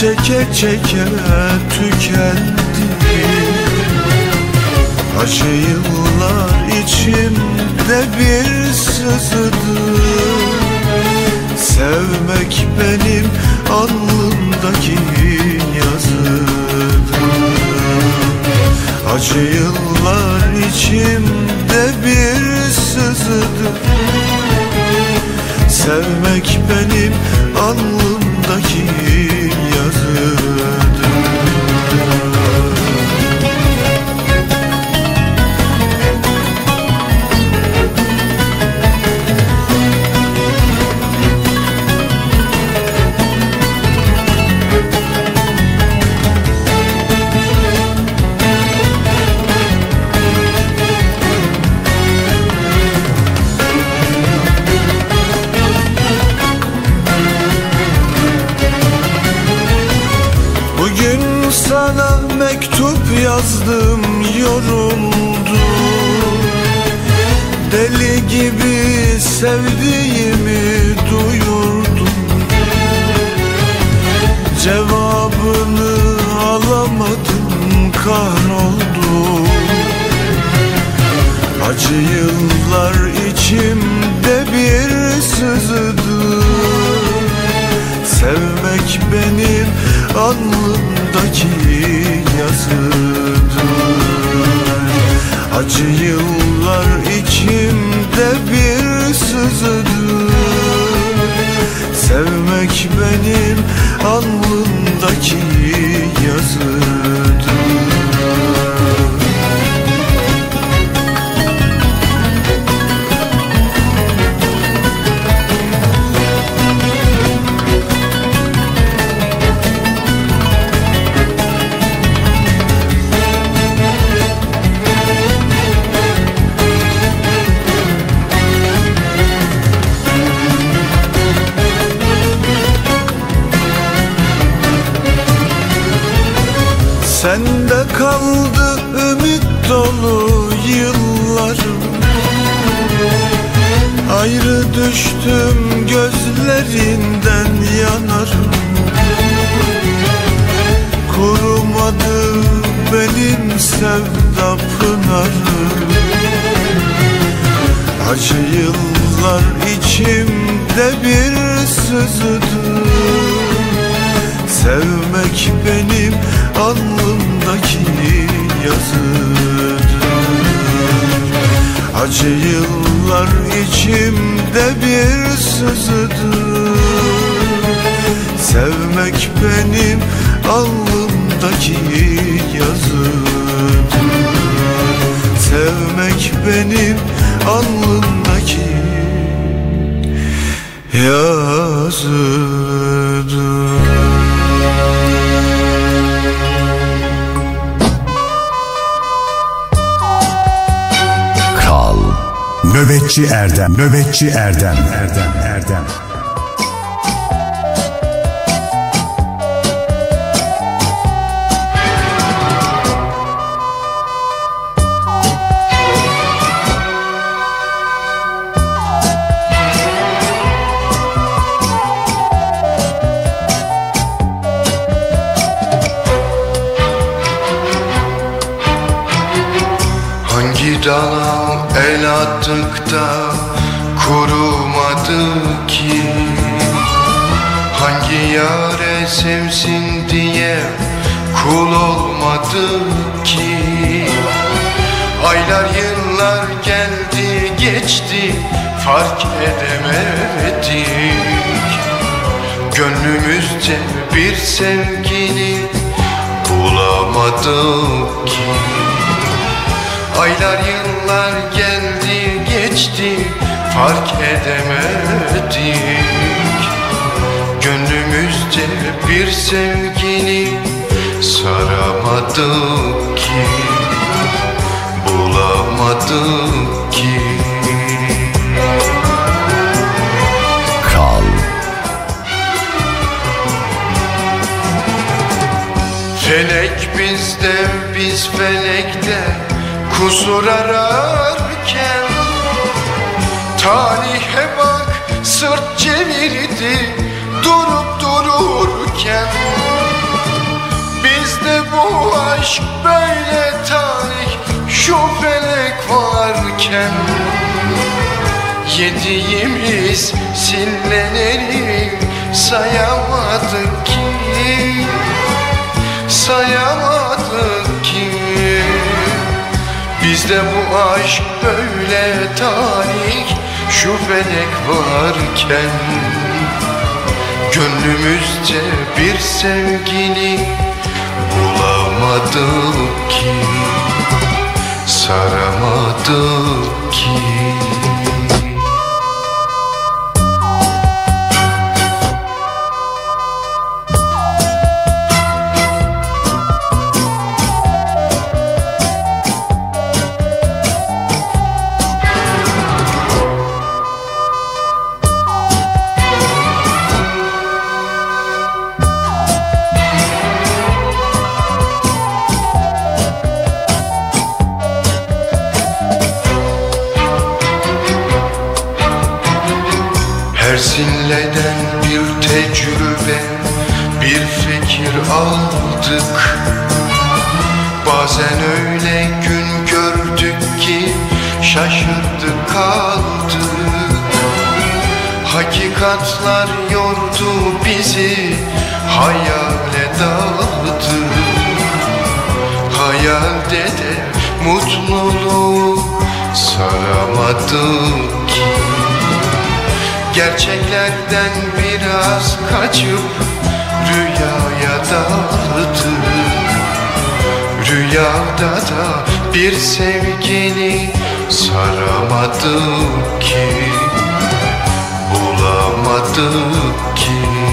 çeke çeke tükendi. Acı yıllar içimde bir sızıdı. Sevmek benim alnımdaki yazıdır. Acı yıllar içimde bir sızıdır. Sevmek benim alnım Alnımdaki yazıdır sevdiğimi duyurdum. Cevabını alamadım kahroldum. Acı yıllar içimde bir sızıdı. Sevmek benim alnımdaki yazıdır. Acı yıllar bir sızıdır Sevmek benim alnımdaki yazıdır Acı yıllar içimde bir sızıdır Sevmek benim alnımdaki yazıdır. Acı yıllar içimde bir sızıdır Sevmek benim alnımdaki yazıdır Sevmek benim alnımdaki Kral. Nöbetçi Erdem. Nöbetçi Erdem. Erdem Erdem dala el attık da kurumadı ki. Hangi yare sevsin diye kul olmadı ki. Aylar yıllar geldi geçti fark edemedik. Gönlümüzce bir sevgili bulamadık ki Aylar yıllar geldi geçti fark edemedik. Gönlümüzce bir sevgini saramadık ki Bulamadık ki. Kral Felek bizde biz felekte kusur ararken Talihe bak sırt çevirdi durup dururken. Bizde bu aşk böyle talih şu felek varken Yediğimiz silleleri sayamadık ki. Sayamadık Bizde bu aşk böyle talih şu felek varken. Gönlümüzce bir sevgili bulamadık ki Saramadık ki saramadık ki Gerçeklerden biraz kaçıp rüyaya daldık Rüyada da bir sevgini saramadık ki Bulamadık ki.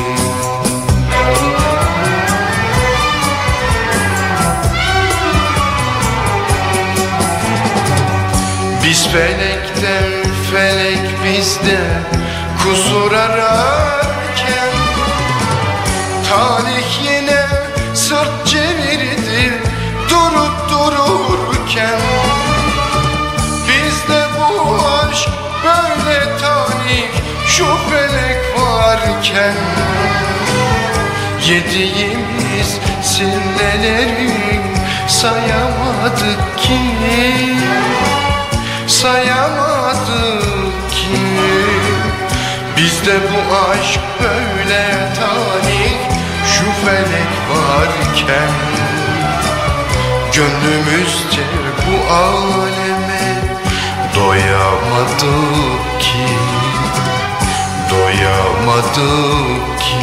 Biz felek bizde kusur ararken Talih yine sırt çevirdi durup dururken Bizde bu aşk böyle talih şu felek varken Yediğimiz silleleri sayamadık ki sayamadık Bizde bu aşk böyle talih şu felek varken. Gönlümüzce bu aleme doyamadık ki Doyamadık ki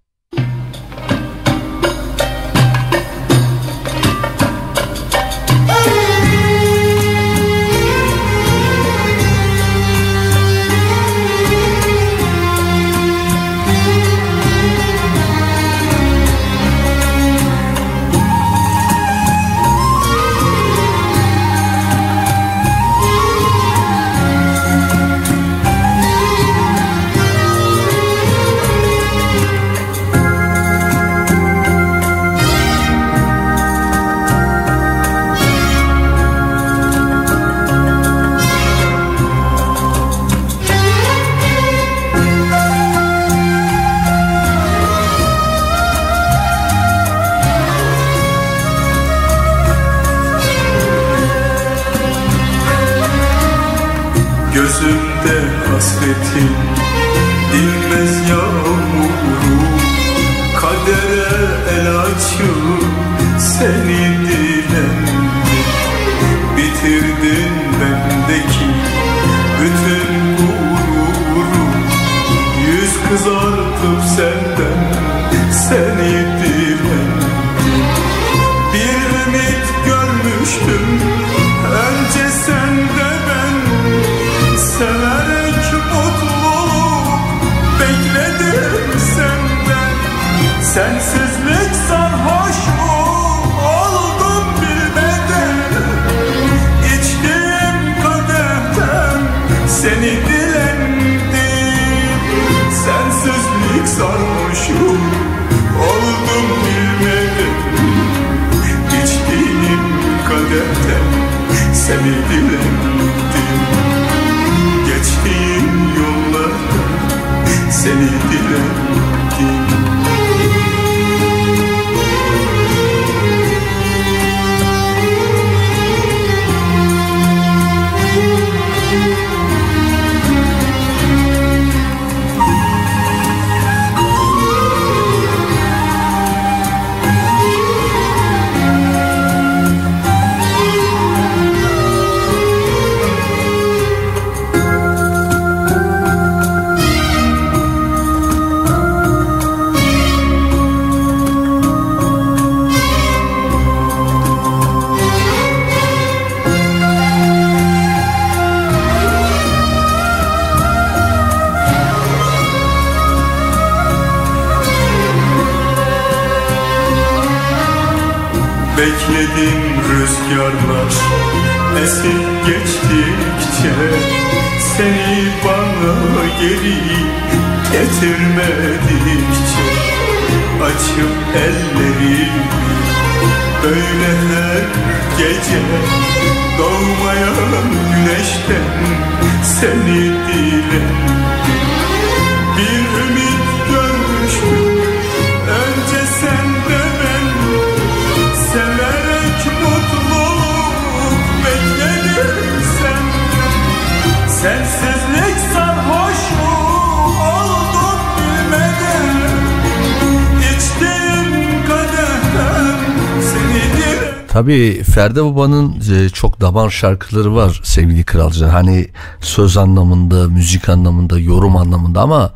Tabii Ferdi Baba'nın e, çok damar şarkıları var sevgili kralcılar. Hani söz anlamında, müzik anlamında, yorum anlamında ama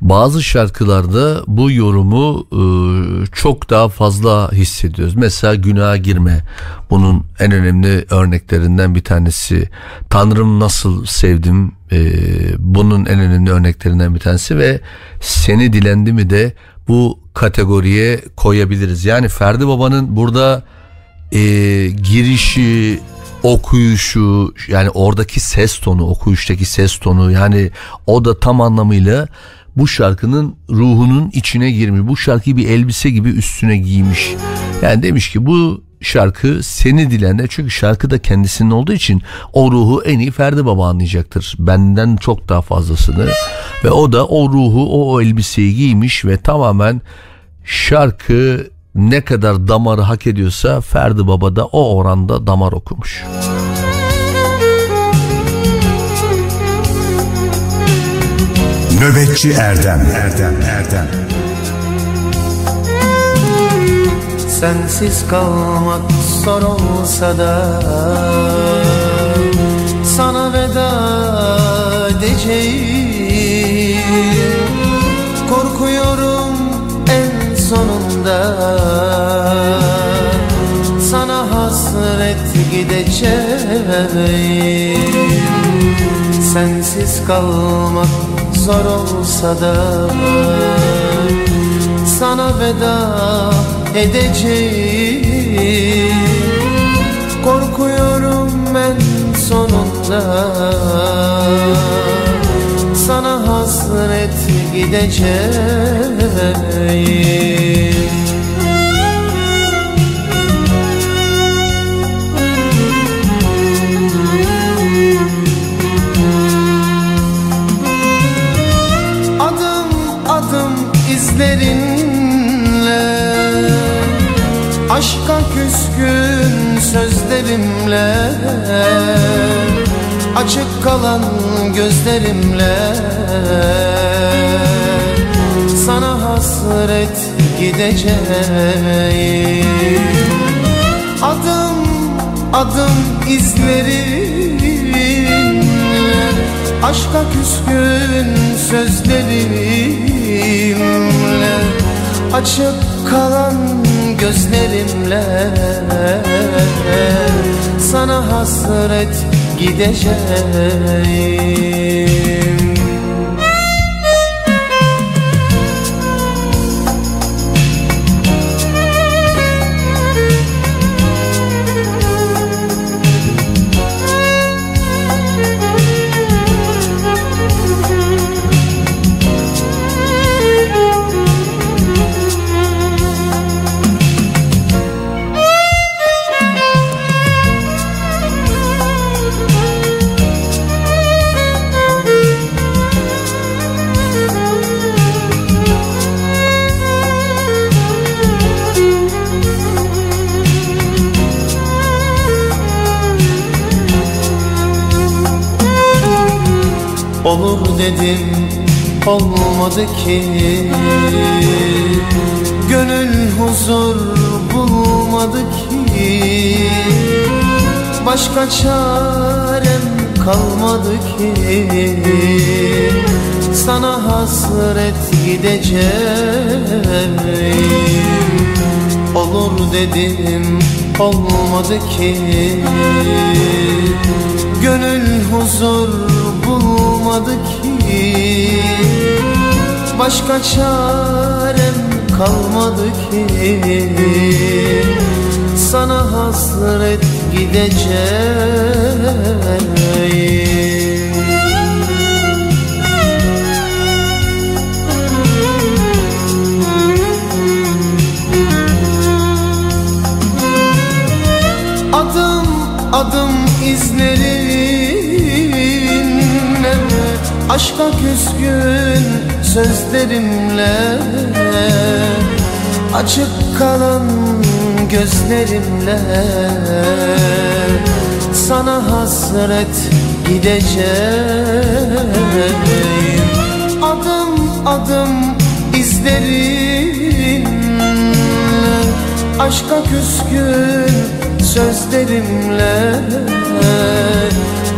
bazı şarkılarda bu yorumu e, çok daha fazla hissediyoruz. Mesela günaha girme bunun en önemli örneklerinden bir tanesi. Tanrım nasıl sevdim e, bunun en önemli örneklerinden bir tanesi ve seni dilendi mi de bu kategoriye koyabiliriz. Yani Ferdi Baba'nın burada e, girişi, okuyuşu yani oradaki ses tonu, okuyuştaki ses tonu yani o da tam anlamıyla bu şarkının ruhunun içine girmiş. Bu şarkıyı bir elbise gibi üstüne giymiş. Yani demiş ki bu şarkı seni dilende çünkü şarkı da kendisinin olduğu için o ruhu en iyi Ferdi Baba anlayacaktır. Benden çok daha fazlasını ve o da o ruhu o, o elbiseyi giymiş ve tamamen şarkı ne kadar damarı hak ediyorsa Ferdi Baba da o oranda damar okumuş. Nöbetçi Erdem. Erdem Erdem. Sensiz kalmak zor olsa da Sana veda edeceğim gideceğim Sensiz kalmak zor olsa da sana veda edeceğim. Korkuyorum en sonunda. Sana hasret gideceğim Aşka küskün sözlerimle Açık kalan gözlerimle. Sana hasret gideceğim. Adım adım izlerinle Aşka küskün sözlerimle. Açık kalan gözlerimle. Sana hasret gideceğim Olur dedim olmadı ki. Gönül huzur bulmadı ki. Başka çarem kalmadı ki. Sana hasret gideceğim. Olur dedim olmadı ki. Gönül huzur bulmadı ki. Başka çarem kalmadı ki. Sana hasret gideceğim. Adım adım izlerinle Aşka küskün sözlerimle Açık kalan gözlerimle. Sana hasret gideceğim Adım adım izlerinle Aşka küskün sözlerimle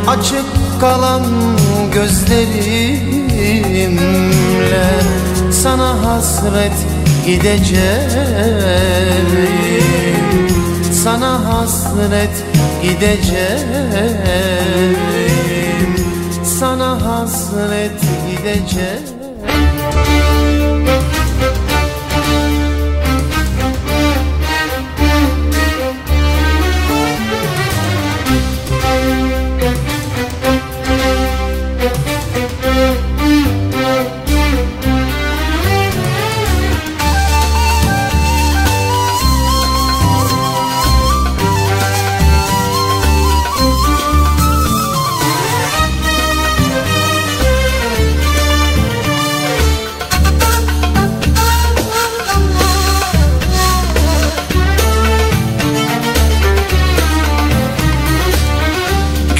Açık kalan gözlerimle Sana hasret gideceğim. Sana hasret gideceğim. Sana hasret gideceğim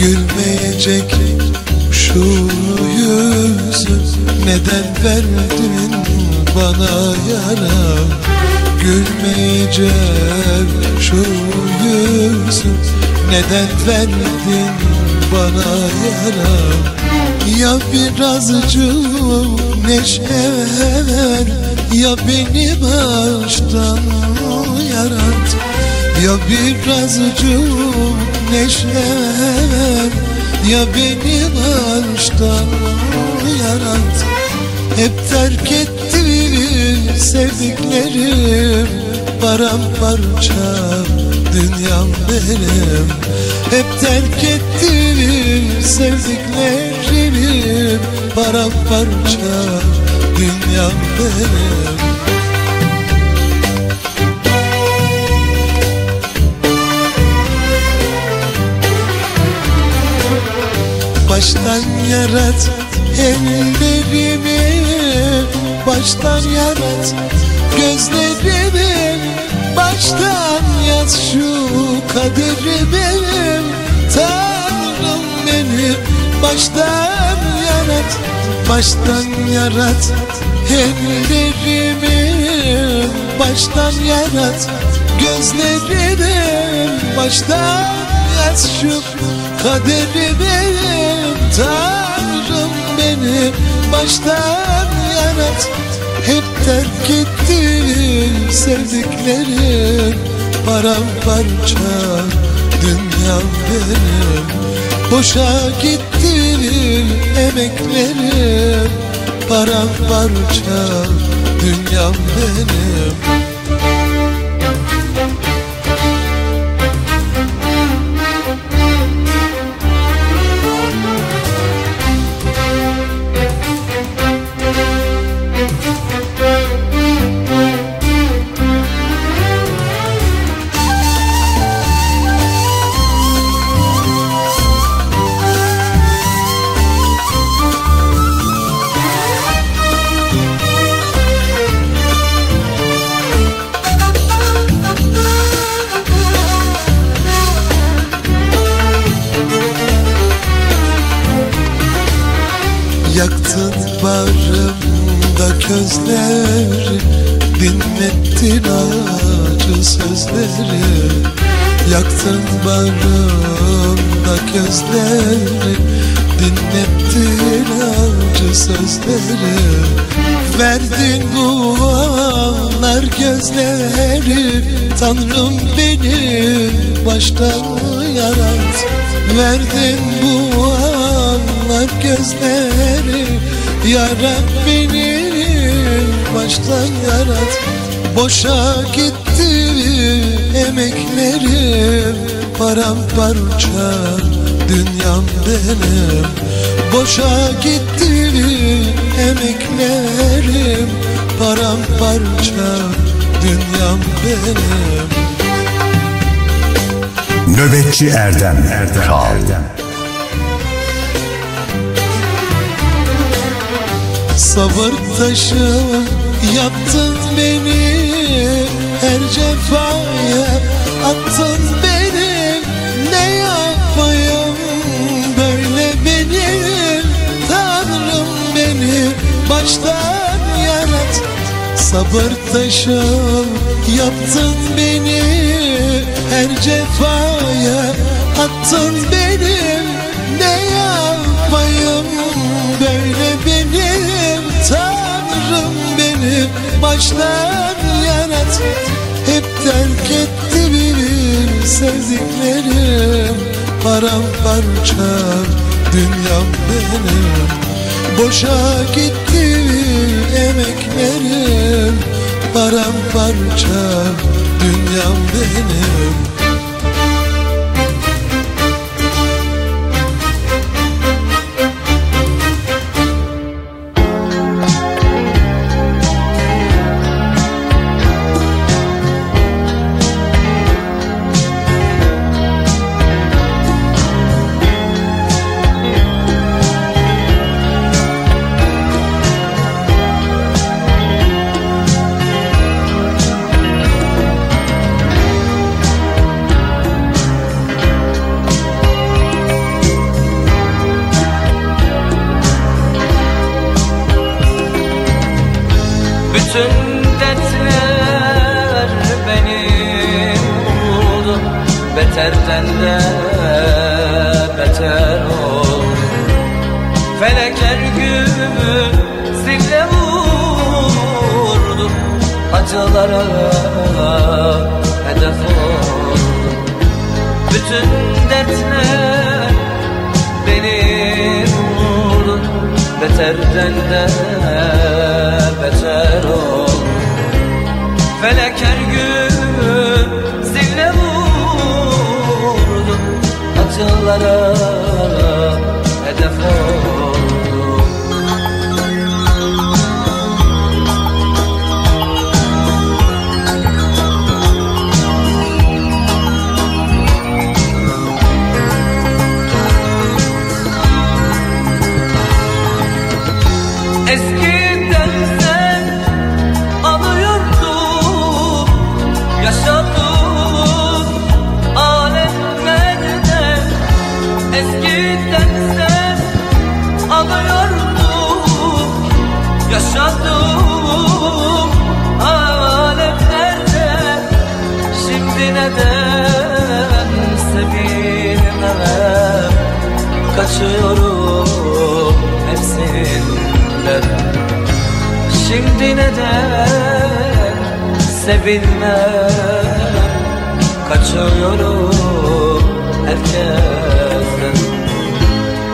Gülmeyecek şu yüzü Neden verdin bana yara Gülmeyecek şu yüzü Neden verdin bana yara Ya birazcık neşe ver Ya beni baştan yarat ya birazcık neşe ver Ya beni baştan yarat Hep terk ettim sevdiklerim Paramparça dünyam benim. Hep terk ettim sevdiklerim Paramparça dünyam benim Baştan yarat ellerimi Baştan yarat gözlerimi. Baştan yaz şu kaderimi. Tanrım beni baştan yarat. Baştan yarat ellerimi Baştan yarat gözlerimi. Baştan yaz şu kaderimi Tanrım beni baştan yarat. Hep terk ettim sevdiklerim. Paramparça dünyam benim. Boşa gitti emeklerim. Paramparça dünyam benim közleri Dinlettin acı sözleri. Yaktın bağrımda közleri Dinlettin acı sözleri. Verdin bu anlar gözleri Tanrım beni baştan yarat. Verdin bu anlar gözleri Yarat beni baştan yarat. Boşa gitti emeklerim paramparça dünyam benim. Boşa gitti emeklerim Paramparça dünyam benim. Nöbetçi Erdem. Erdem. Erdem. Sabır taşı yaptın beni Her cefaya attın beni Ne yapayım? Böyle benim Tanrım beni baştan yarat. Sabır taşı yaptın beni Her cefaya attın beni Ne yapayım? Böyle benim Tanrım beni baştan yarat. Hep terk etti beni sevdiklerim. Paramparça dünyam benim. Boşa gitti emeklerim. Paramparça dünyam benim Beterden Şimdi neden? Sevilmem Kaçıyorum herkesten.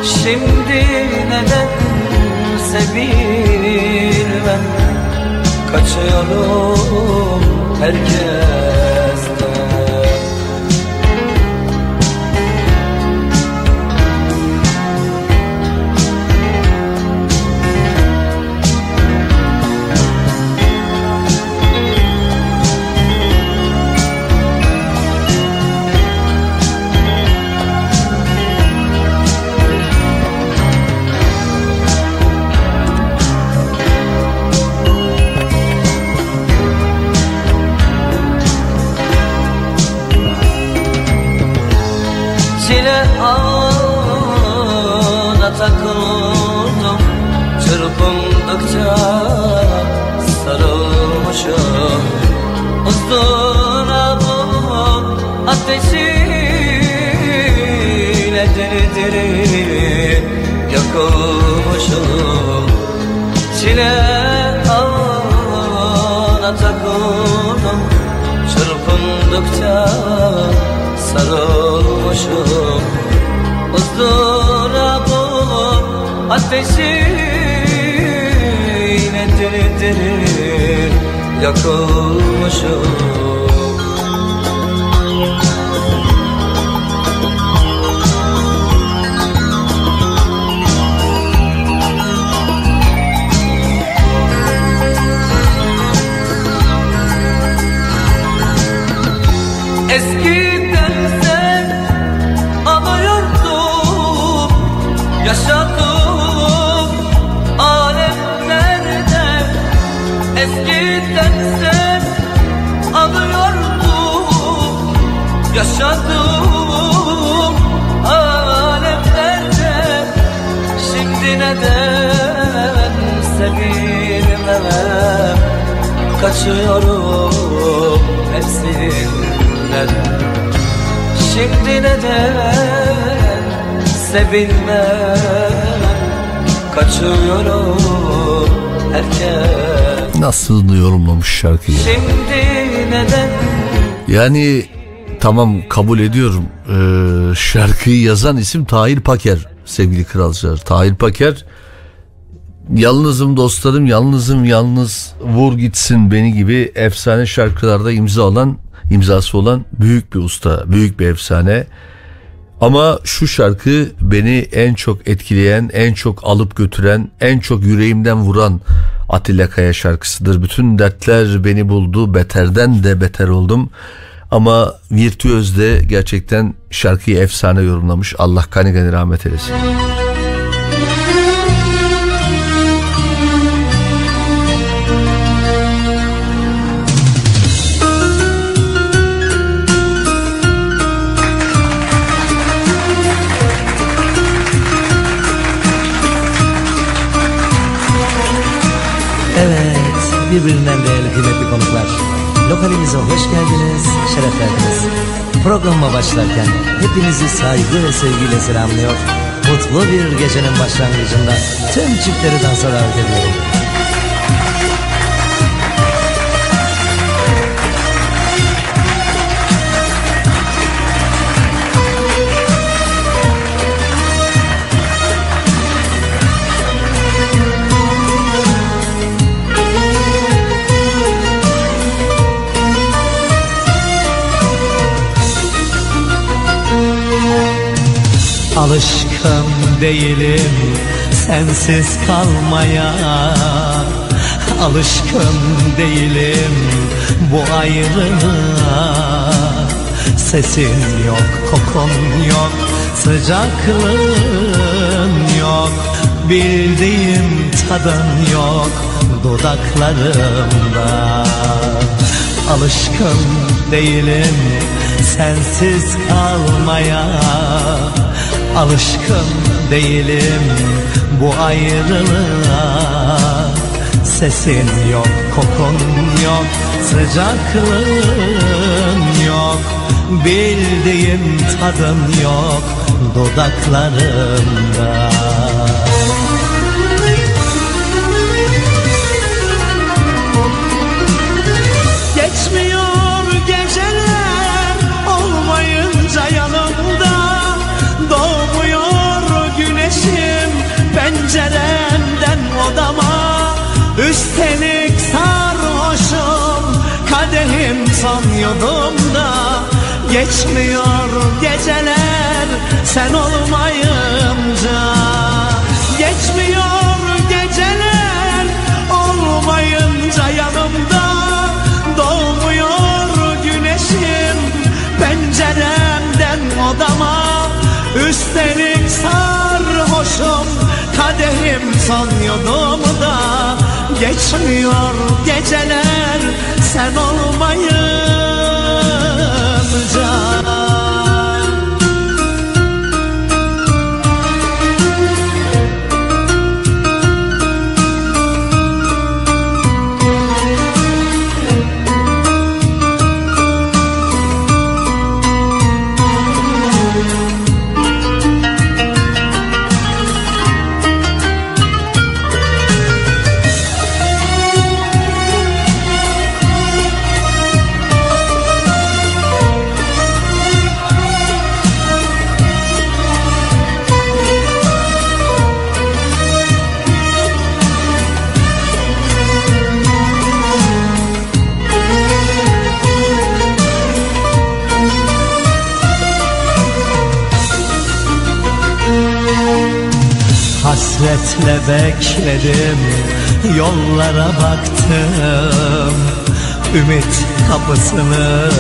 Şimdi neden sevilmem? Kaçıyorum herkesten Çile ağına takıldım. Çırpındıkça sarılmışım. Uzdurabım ateşiyle diri diri yakılmışım. Çile ağına takıldım. Çırpındıkça sarılmışım ızdırabım ateşine diri diri yakılmışım Kaçıyorum hepsinden Şimdi neden sevilmem Kaçıyorum herkes Nasıl yorumlamış şarkıyı? Şimdi neden Yani tamam kabul ediyorum. Ee, şarkıyı yazan isim Tahir Paker sevgili kralcılar. Tahir Paker Yalnızım dostlarım yalnızım yalnız vur gitsin beni gibi efsane şarkılarda imza olan imzası olan büyük bir usta, büyük bir efsane. Ama şu şarkı beni en çok etkileyen, en çok alıp götüren, en çok yüreğimden vuran Atilla Kaya şarkısıdır. Bütün dertler beni buldu, beterden de beter oldum. Ama virtüöz de gerçekten şarkıyı efsane yorumlamış. Allah gani gani rahmet eylesin. Birbirinden değerli kıymetli konuklar. Lokalimize hoş geldiniz, şeref verdiniz. Programa başlarken hepinizi saygı ve sevgiyle selamlıyor. Mutlu bir gecenin başlangıcında tüm çiftleri dansa davet ediyorum. Alışkın değilim sensiz kalmaya. Alışkın değilim bu ayrılığa. Sesin yok, kokun yok, sıcaklığın yok. Bildiğim tadın yok dudaklarımda. Alışkın değilim sensiz kalmaya Alışkın değilim bu ayrılığa. Sesin yok, kokun yok, sıcaklığın yok. Bildiğim tadın yok dudaklarımda odama Üstelik sarhoşum kadehim son yudumda. Geçmiyor geceler sen olmayınca. Geçmiyor geceler olmayınca yanımda. Doğmuyor güneşim penceremden odama. Üstelik sarhoşum kadehim son yudumda Geçmiyor geceler sen olmayınca Hasretle bekledim Yollara baktım. Ümit kapısını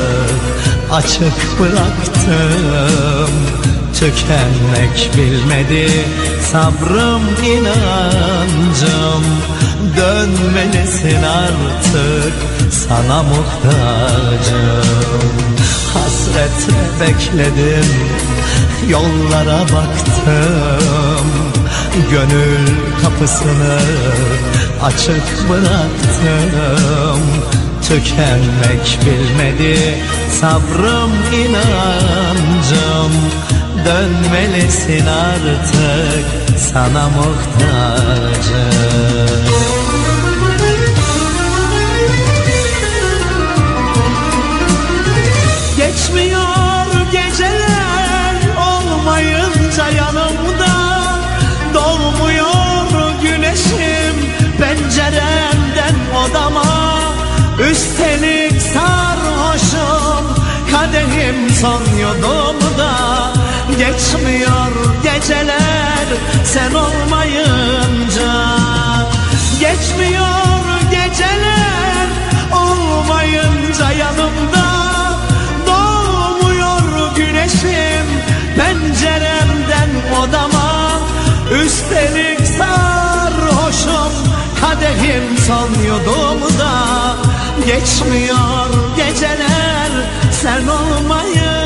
açık bıraktım. Tükenmek bilmedi sabrım inancım. Dönmelisin artık sana muhtacım. Hasretle bekledim yollara baktım Gönül kapısını açık bıraktım. Tükenmek bilmedi sabrım inancım. Dönmelisin artık sana muhtacım kadehim son yudumda Geçmiyor geceler. Sen olmayınca Geçmiyor geceler. Olmayınca yanımda Doğmuyor güneşim. Penceremden odama Üstelik sarhoşum kadehim son yudumda Geçmiyor geceler sen olmayınca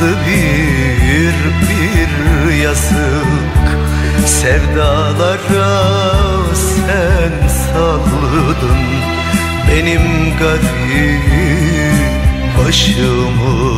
Kaldı bir bir yazık. Sevdalara sen saldın Benim garip başımı.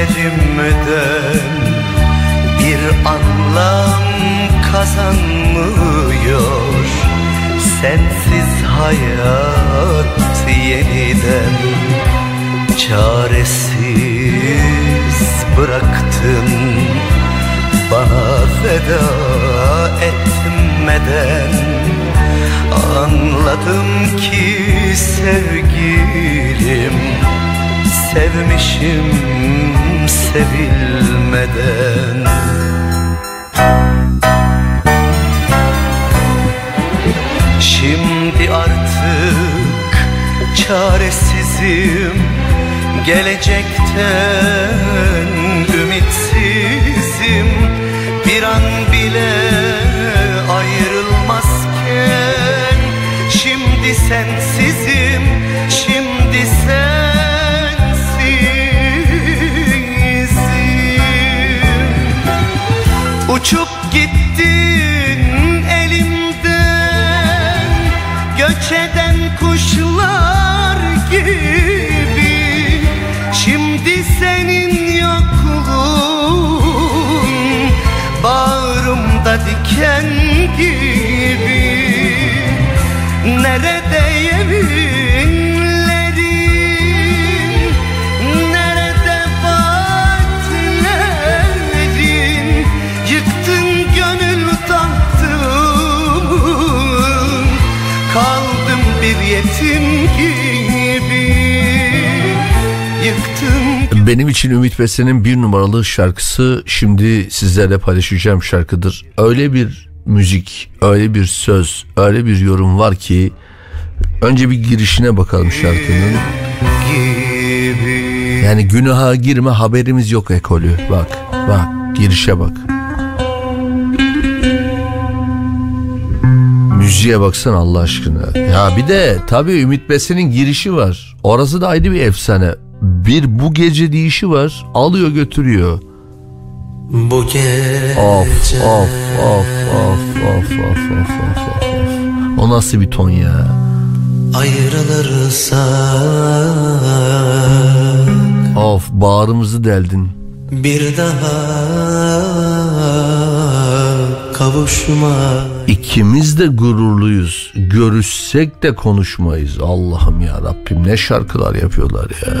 müneccimden bir anlam kazanmıyor. Sensiz hayat yeniden çaresiz bıraktın. Bana feda etmeden Anladım ki sevgi Sevmişim sevilmeden. Şimdi artık çaresizim. Gelecekten ümitsizim. Bir an bile ayrılmazken. Şimdi sensizim, kendi gibi Nereye Benim için Ümit Besen'in bir numaralı şarkısı şimdi sizlerle paylaşacağım şarkıdır. Öyle bir müzik, öyle bir söz, öyle bir yorum var ki önce bir girişine bakalım şarkının. Yani günaha girme haberimiz yok ekolü. Bak, bak girişe bak. Müziğe baksan Allah aşkına. Ya bir de tabii Ümit Besen'in girişi var. Orası da ayrı bir efsane. Bir bu gece deyişi var. Alıyor götürüyor. Bu gece Of of of of of of of of of. O nasıl bir ton ya? ayrılırsak Of bağrımızı deldin. Bir daha kavuşma İkimiz de gururluyuz. Görüşsek de konuşmayız. Allah'ım ya Rabbim ne şarkılar yapıyorlar ya.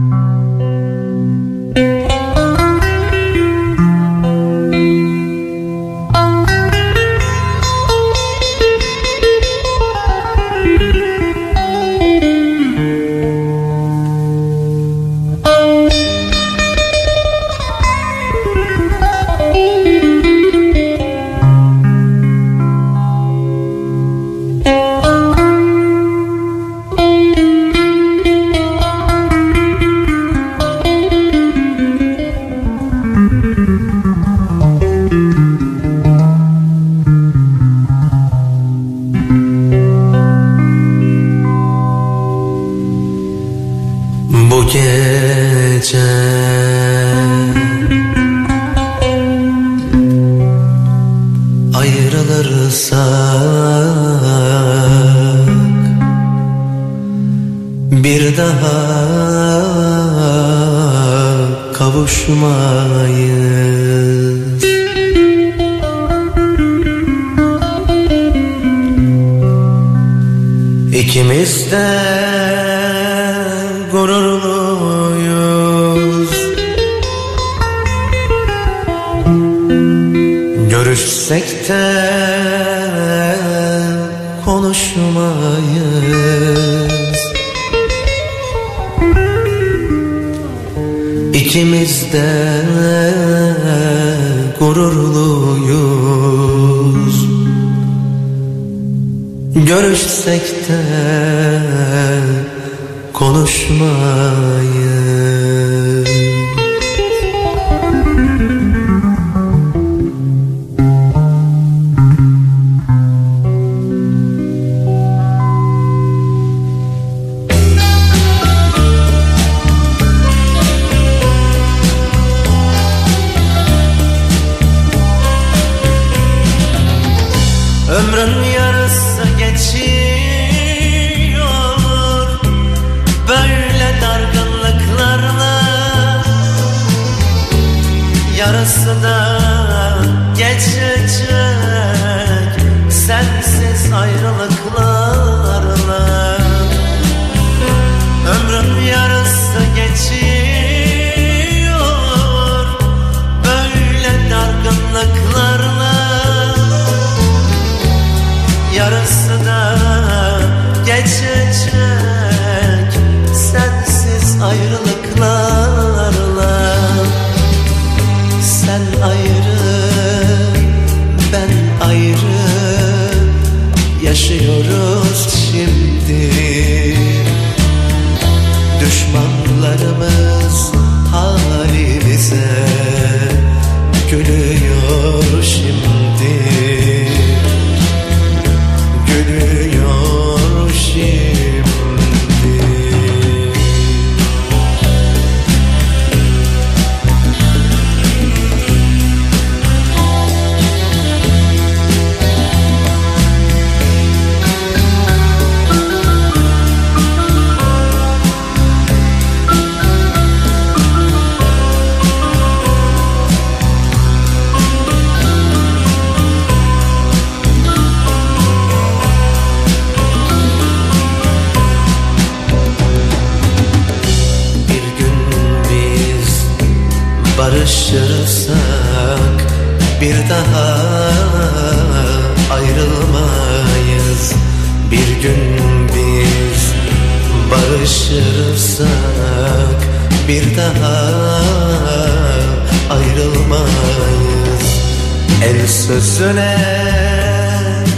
Her sözüne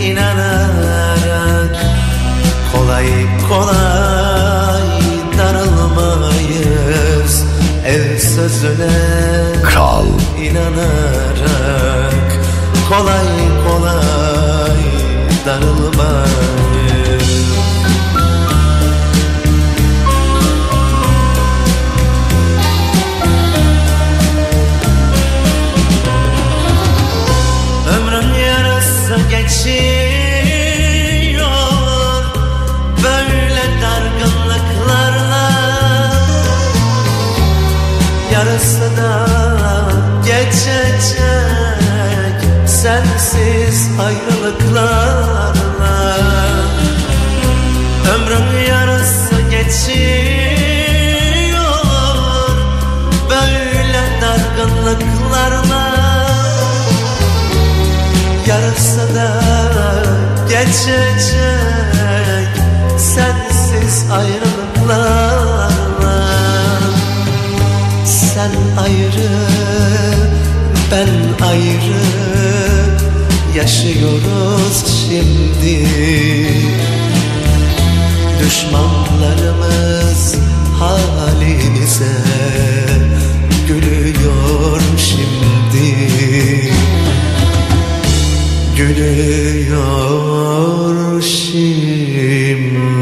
inanarak Kolay kolay darılmayız. El sözüne Kral. inanarak Kolay kolay darılmayız. ayrılıklarla. Ömrün yarısı geçiyor Böyle dargınlıklarla. Yarısı da geçecek Sensiz ayrılıklarla. Sen ayrı, ben ayrı yaşıyoruz şimdi. Düşmanlarımız halimize gülüyor şimdi. Gülüyor şimdi.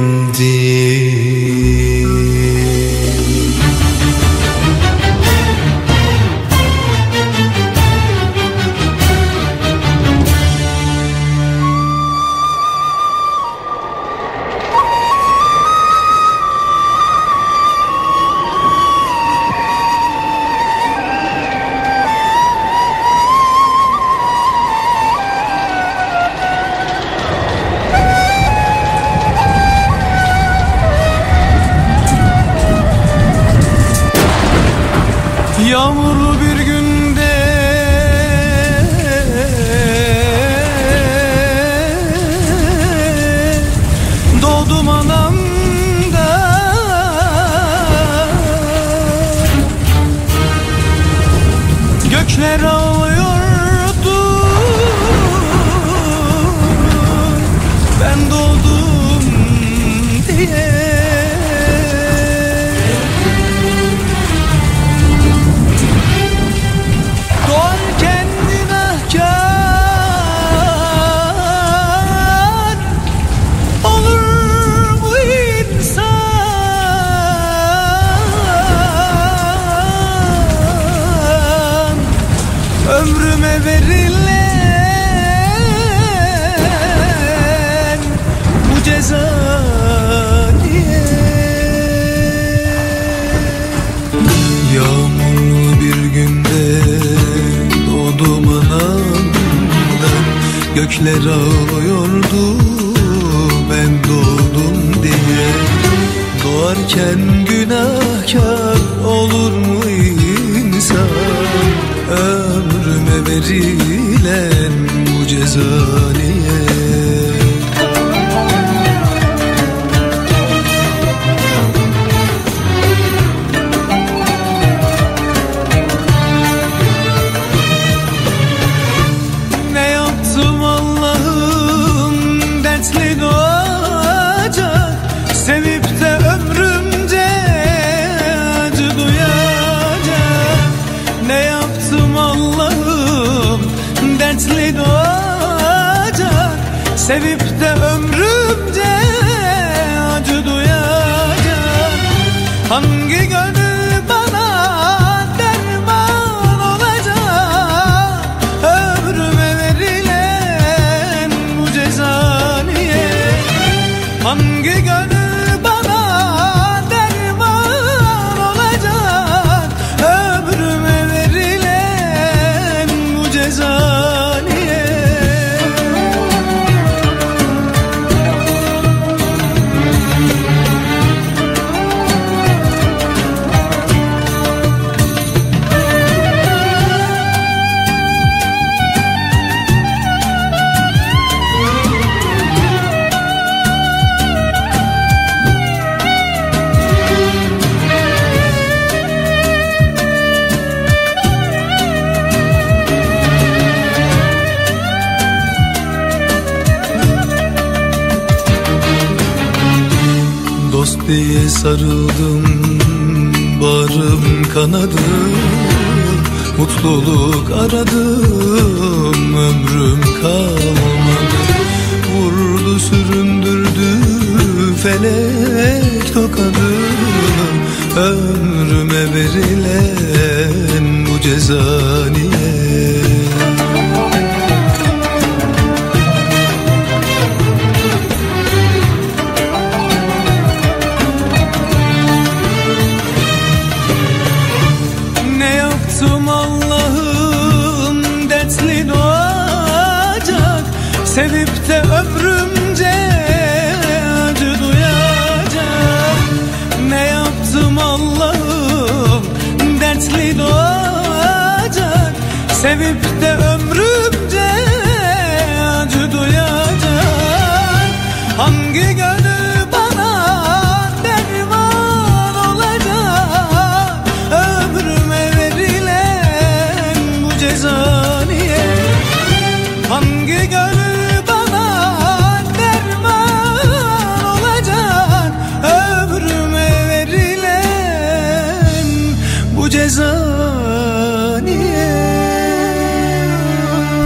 Sevip Sarıldım bağrım kanadı Mutluluk aradım ömrüm kalmadı. Vurdu süründürdü felek tokadı Ömrüme verilen bu ceza niye? sevip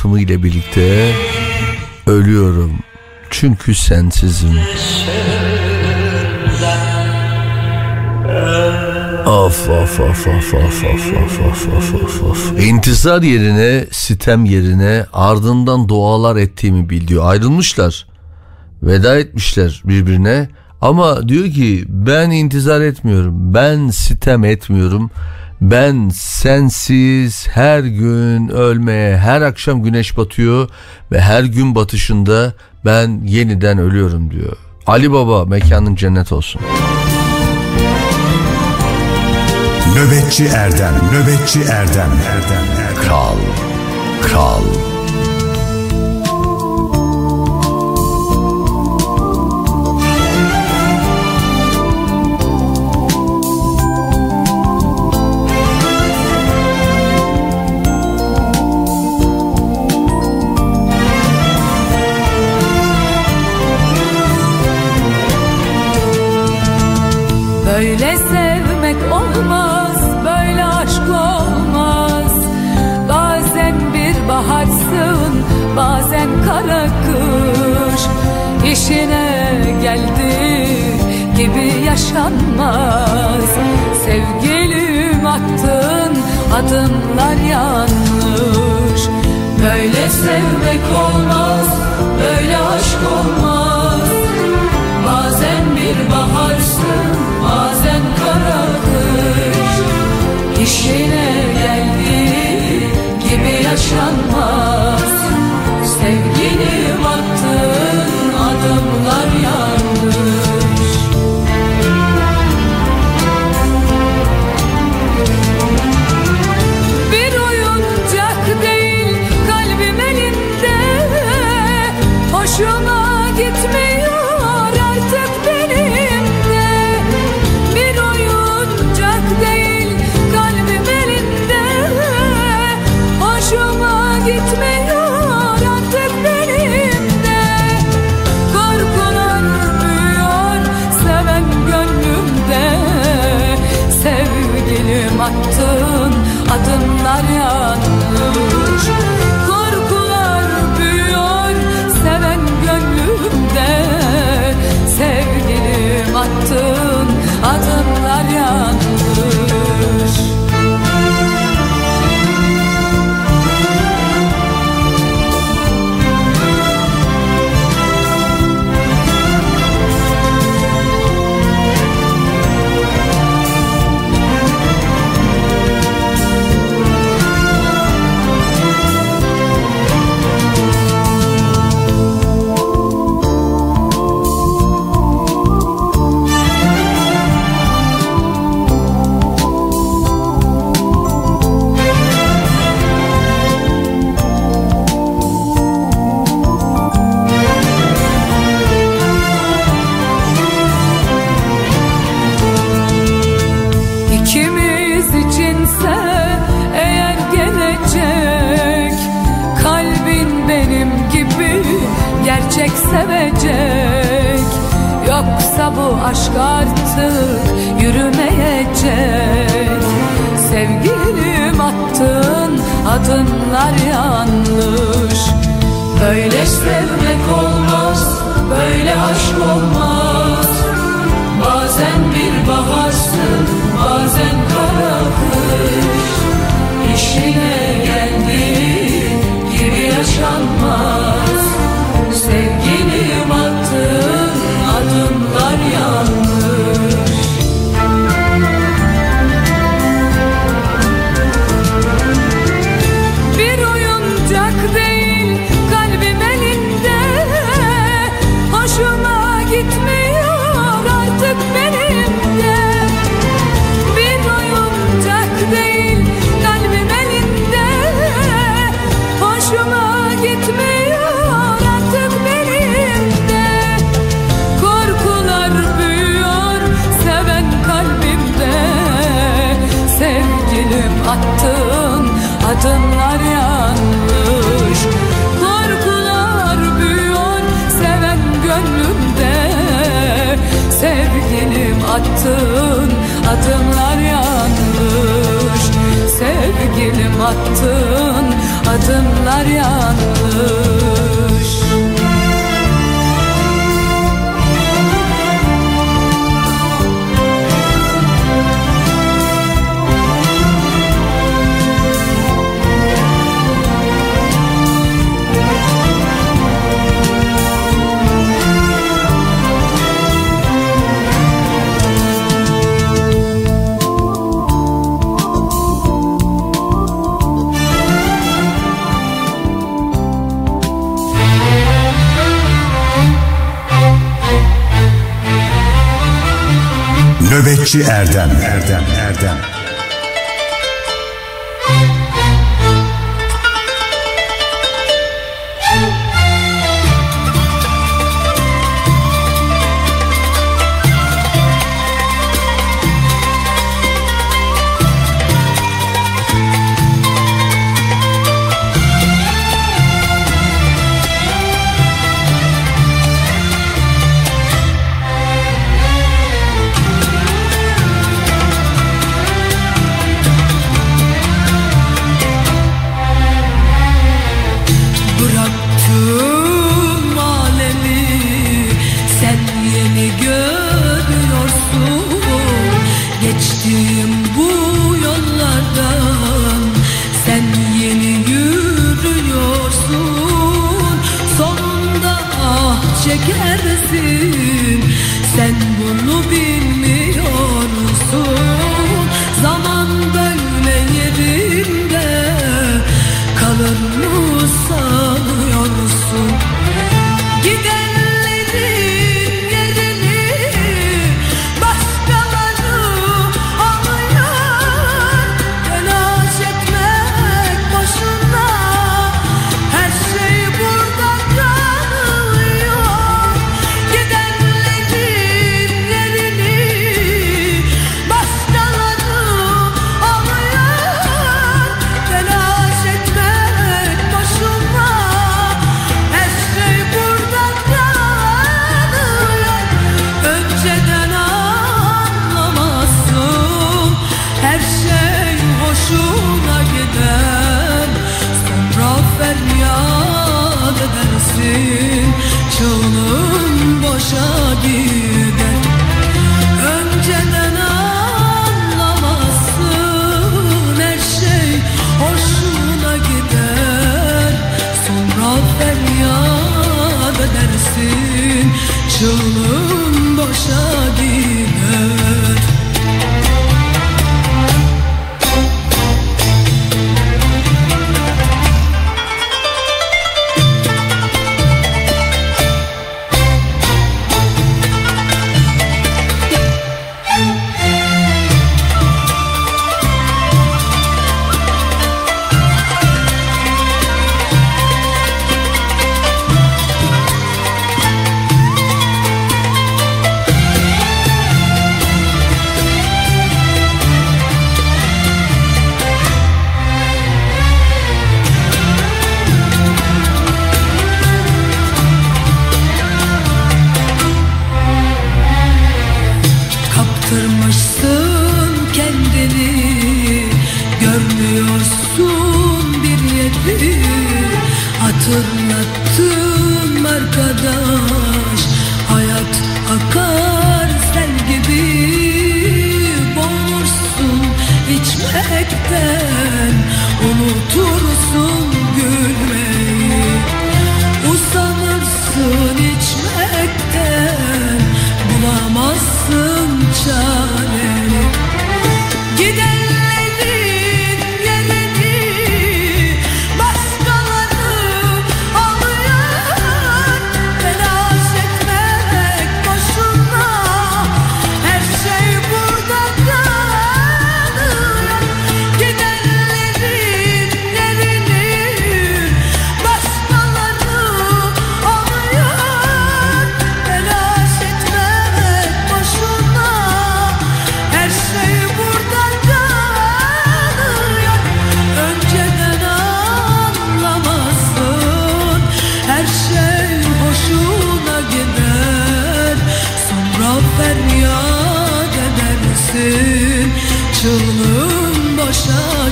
Gün batımı ile birlikte ölüyorum. Çünkü sensizim. Of of of of of of of of of of of. İntizar yerine sitem yerine ardından dualar ettiğimi bil diyor. Ayrılmışlar. Veda etmişler birbirine. Ama diyor ki ben intizar etmiyorum. Ben sitem etmiyorum. Ben sensiz her gün ölmeye, her akşam güneş batıyor ve her gün batışında ben yeniden ölüyorum diyor. Ali Baba mekanın cennet olsun. Nöbetçi Erdem, Nöbetçi Erdem, Erdem, Erdem. Kral, kral. Attın adımlar yanlış. Böyle sevmek olmaz, böyle aşk olmaz. Bazen bir baharsın, bazen kara kış İşine Adımlar adımlara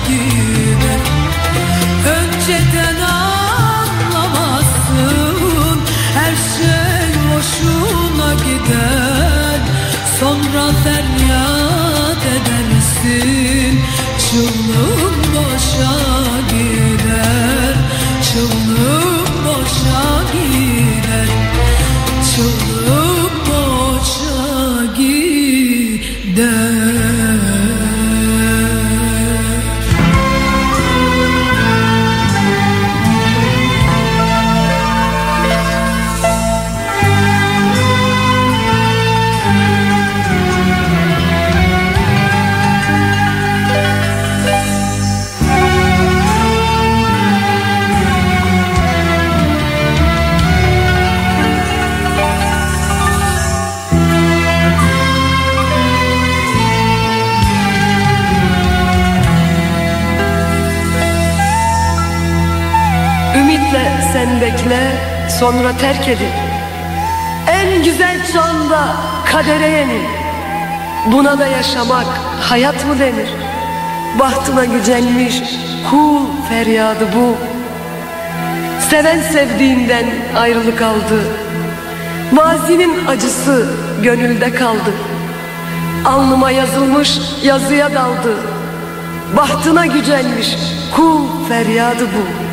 boşa sonra terk edin. En güzel çağında kadere yenil Buna da yaşamak hayat mı denir? Bahtına gücenmiş kul feryadı bu. Seven sevdiğinden ayrılık aldı. Mazinin acısı gönülde kaldı. Alnıma yazılmış yazıya daldı. Bahtına gücenmiş kul feryadı bu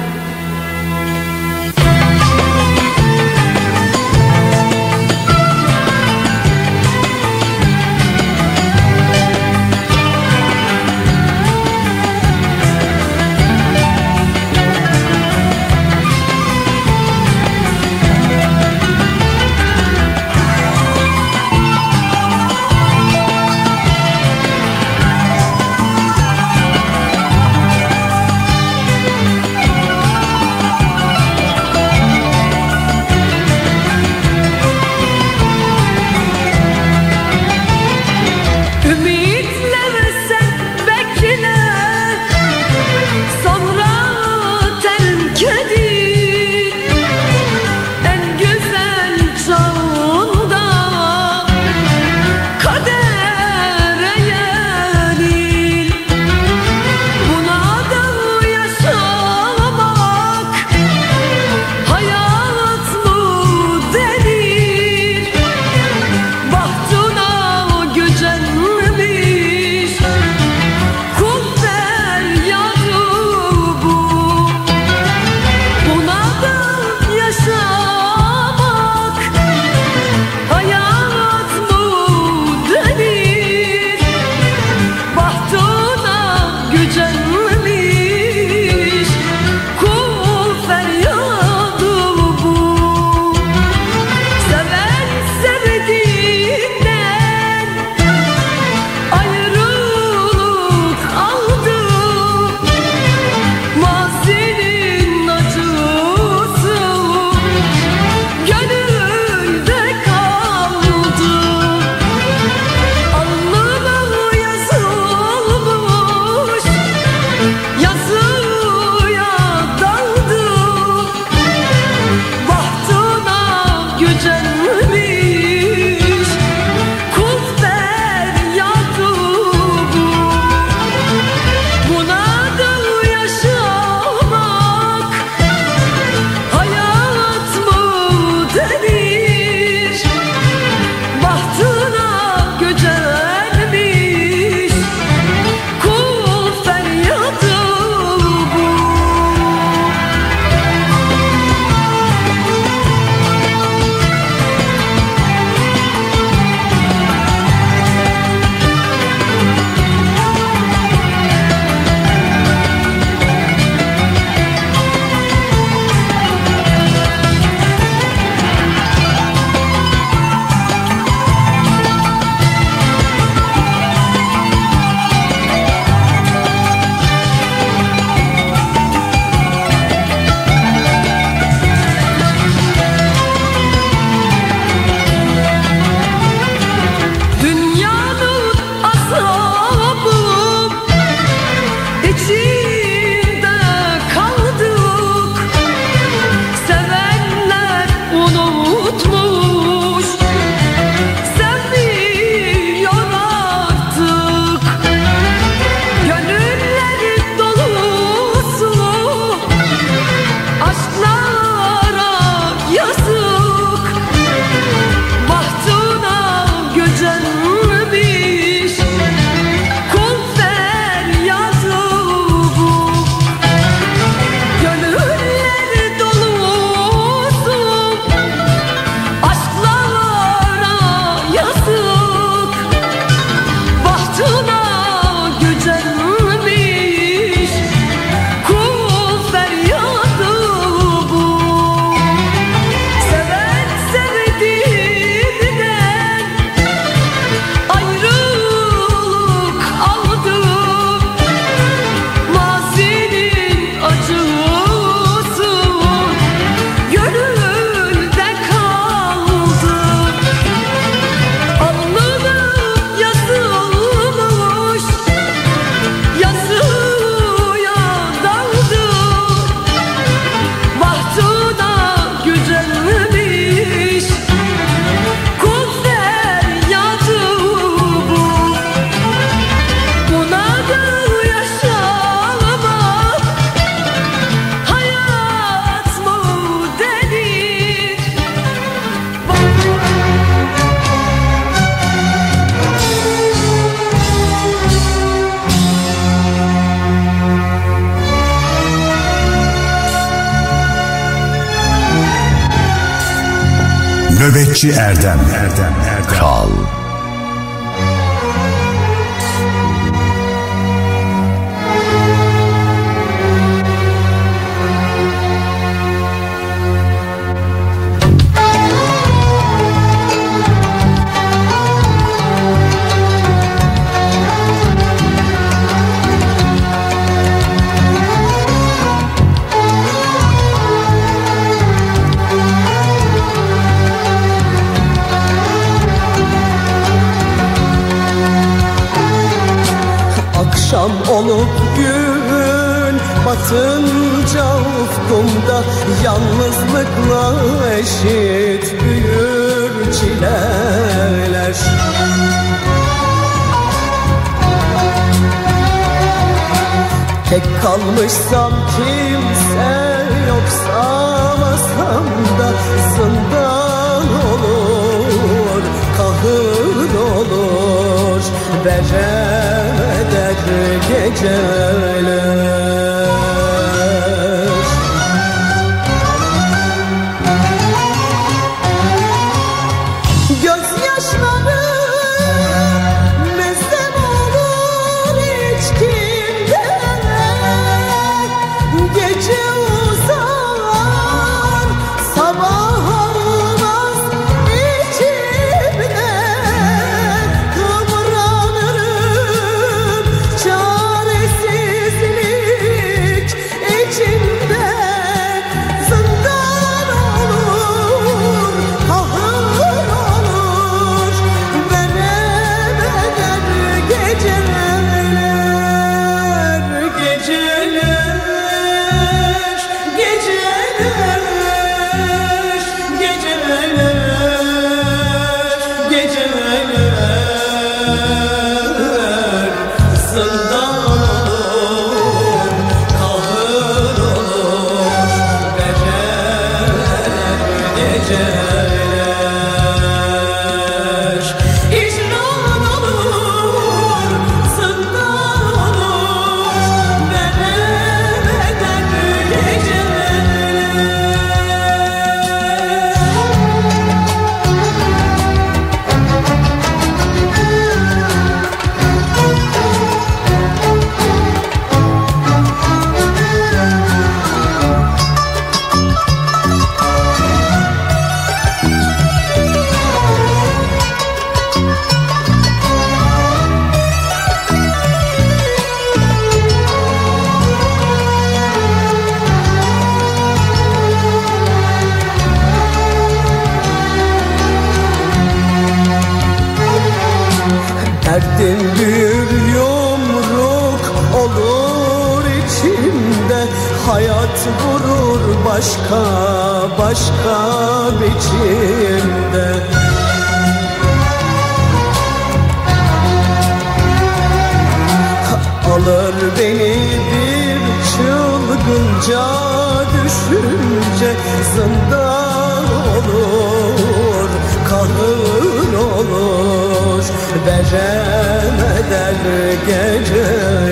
Alışsam kimse yoksa masamda zindan olur Kahır olur. Veremeder gece. beni bir çılgınca düşünce zindan olur kahır olur. Veremeden gece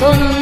bilinmez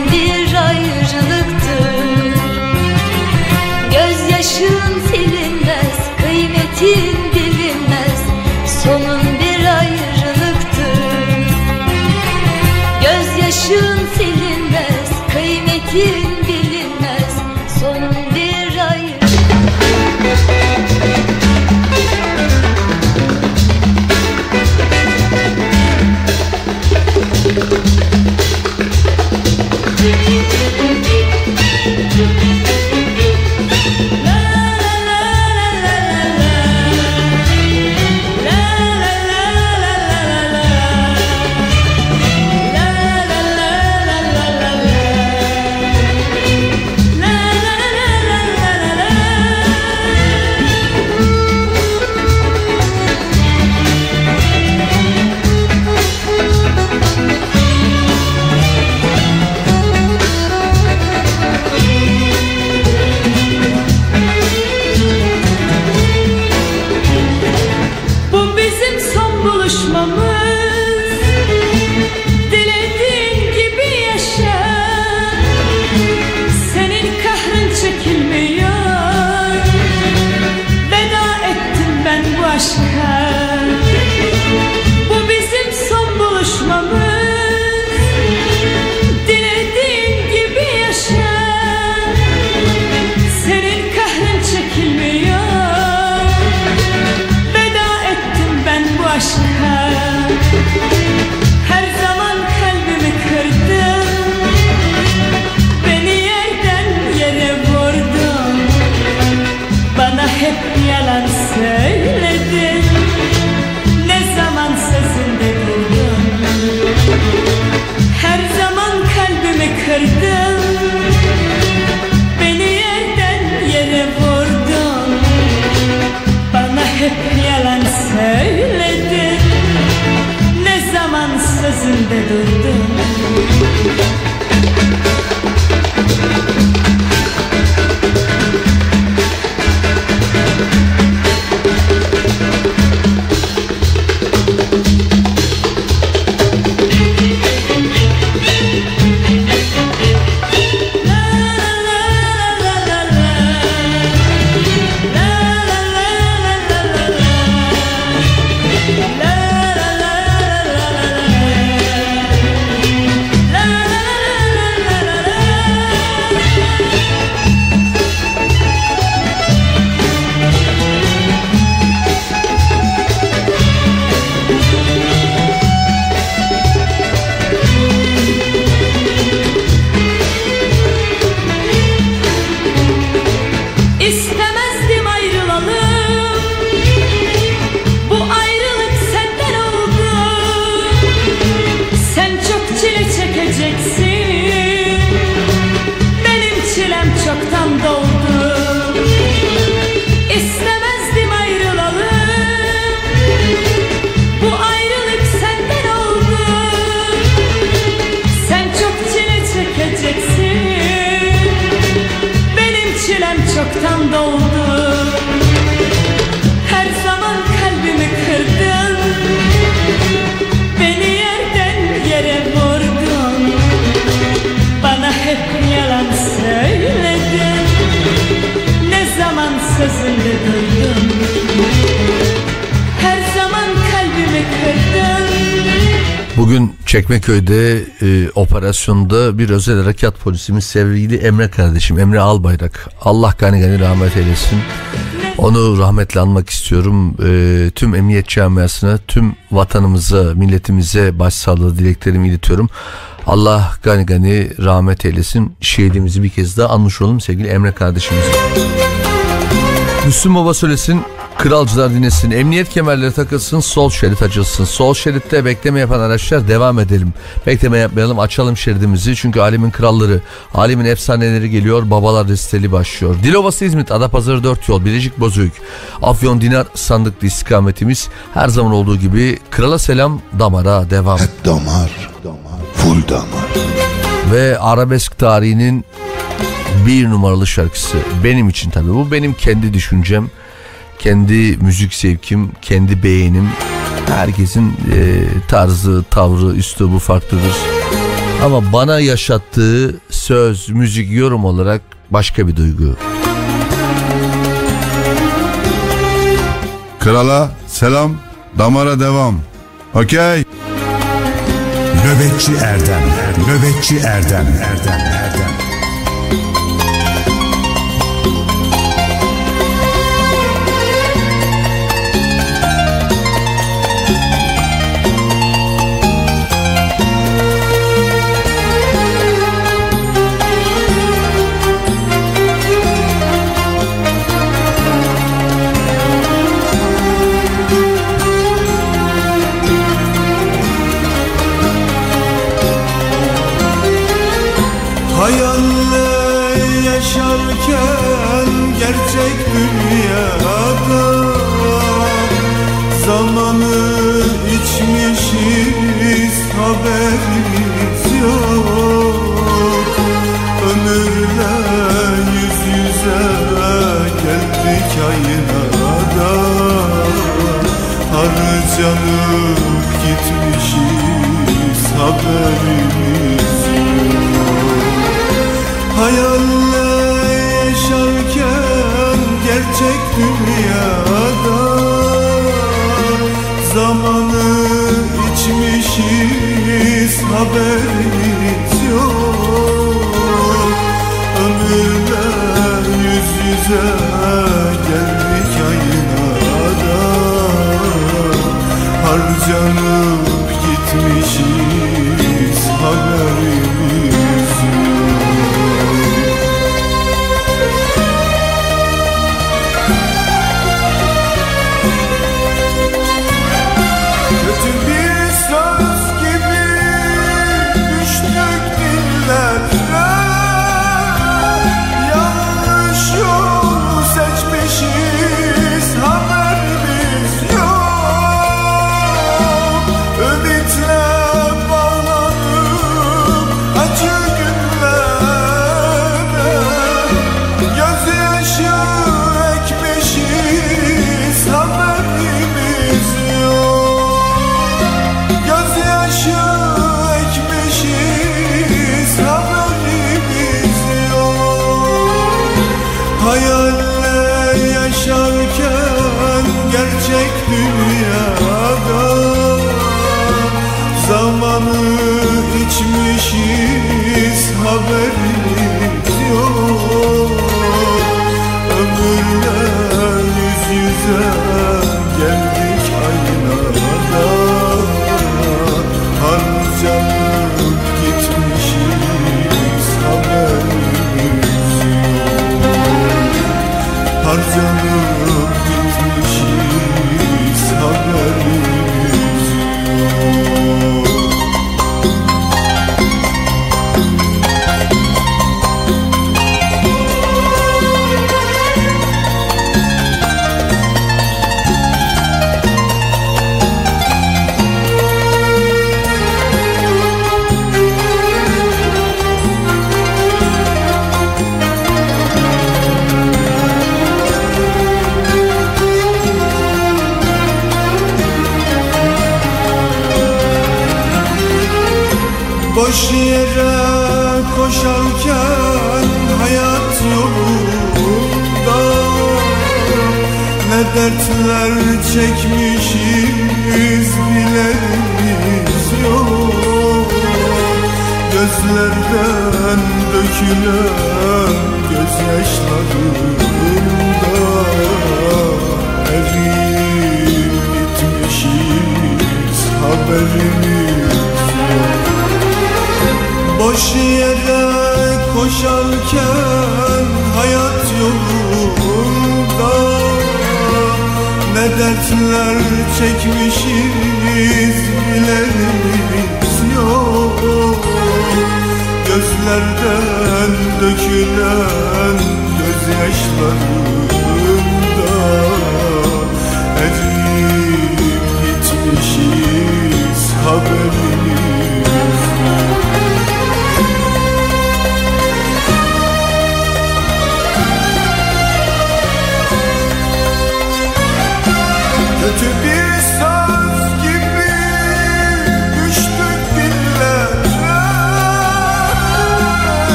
gözümde duydum Çekmeköy'de e, operasyonda bir özel harekat polisimiz sevgili Emre kardeşim Emre Albayrak Allah gani gani rahmet eylesin Onu rahmetle anmak istiyorum. Ee, tüm emniyet camiasına, tüm vatanımıza, milletimize başsağlığı dileklerimi iletiyorum. Allah gani gani rahmet eylesin. Şehidimizi bir kez daha anmış olalım sevgili Emre kardeşimizi. Müslüm Baba söylesin, kralcılar dinlesin, emniyet kemerleri takılsın, sol şerit açılsın. Sol şeritte bekleme yapan araçlar devam edelim. Bekleme yapmayalım, açalım şeridimizi. Çünkü alemin kralları, alemin efsaneleri geliyor, babalar listeli başlıyor. Dilovası İzmit, Adapazarı 4 yol, Bilecik Bozüyük, Afyon Dinar sandıklı istikametimiz. Her zaman olduğu gibi krala selam, damara devam. Damar, full damar. Ve arabesk tarihinin bir numaralı şarkısı. Benim için tabii. Bu benim kendi düşüncem. Kendi müzik sevkim, kendi beğenim. Herkesin e, tarzı, tavrı, üslubu farklıdır. Ama bana yaşattığı söz, müzik, yorum olarak başka bir duygu. Krala selam, damara devam. Okey. Nöbetçi Erdem, Nöbetçi Erdem, Erdem, Erdem. Hayalle gitmişiz haberimiz Hayalle yaşarken gerçek dünyada Zamanı içmişiz haberimiz yok. Ömürle yüz yüze geldik aynada Harcanıp gitmişiz Hayalle yaşarken gerçek dünyada Zamanı içmişiz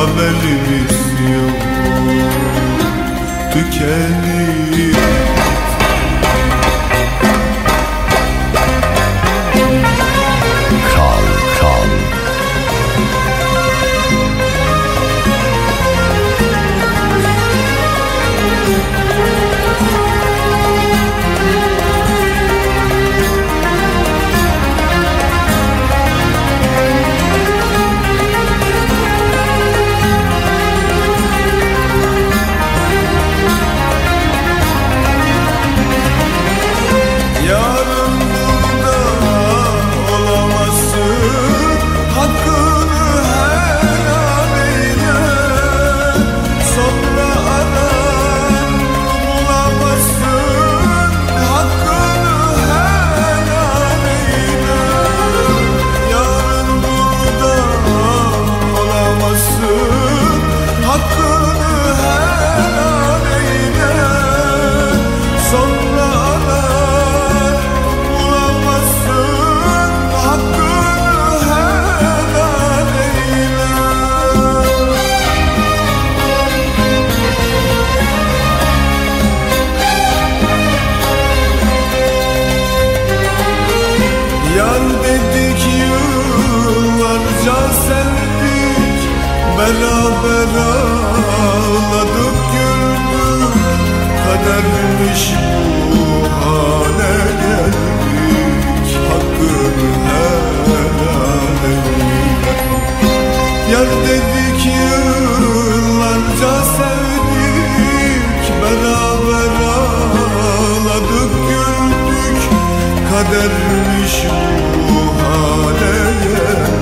haberimiz yok. Tükeniyor beraber ağladık güldük Kadermiş bu hale geldik. Hakkını helal eyle Yer dedik yıllarca sevdik. Beraber ağladık güldük. Kadermiş bu hale geldik.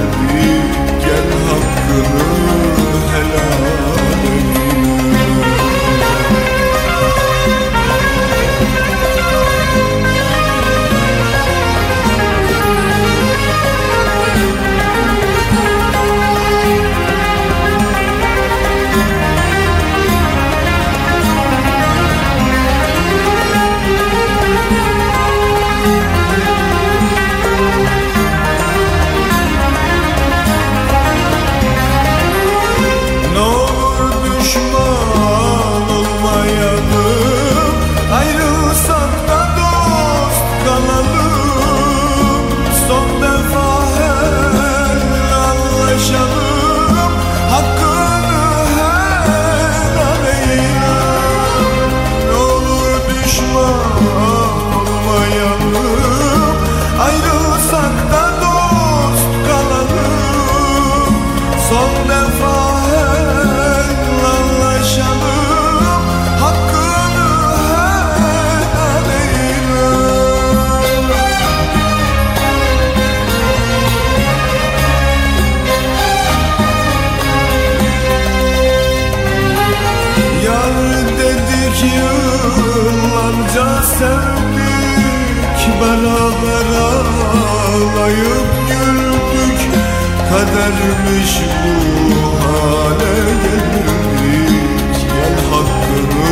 Kadermiş bu hale geldik Gel hakkını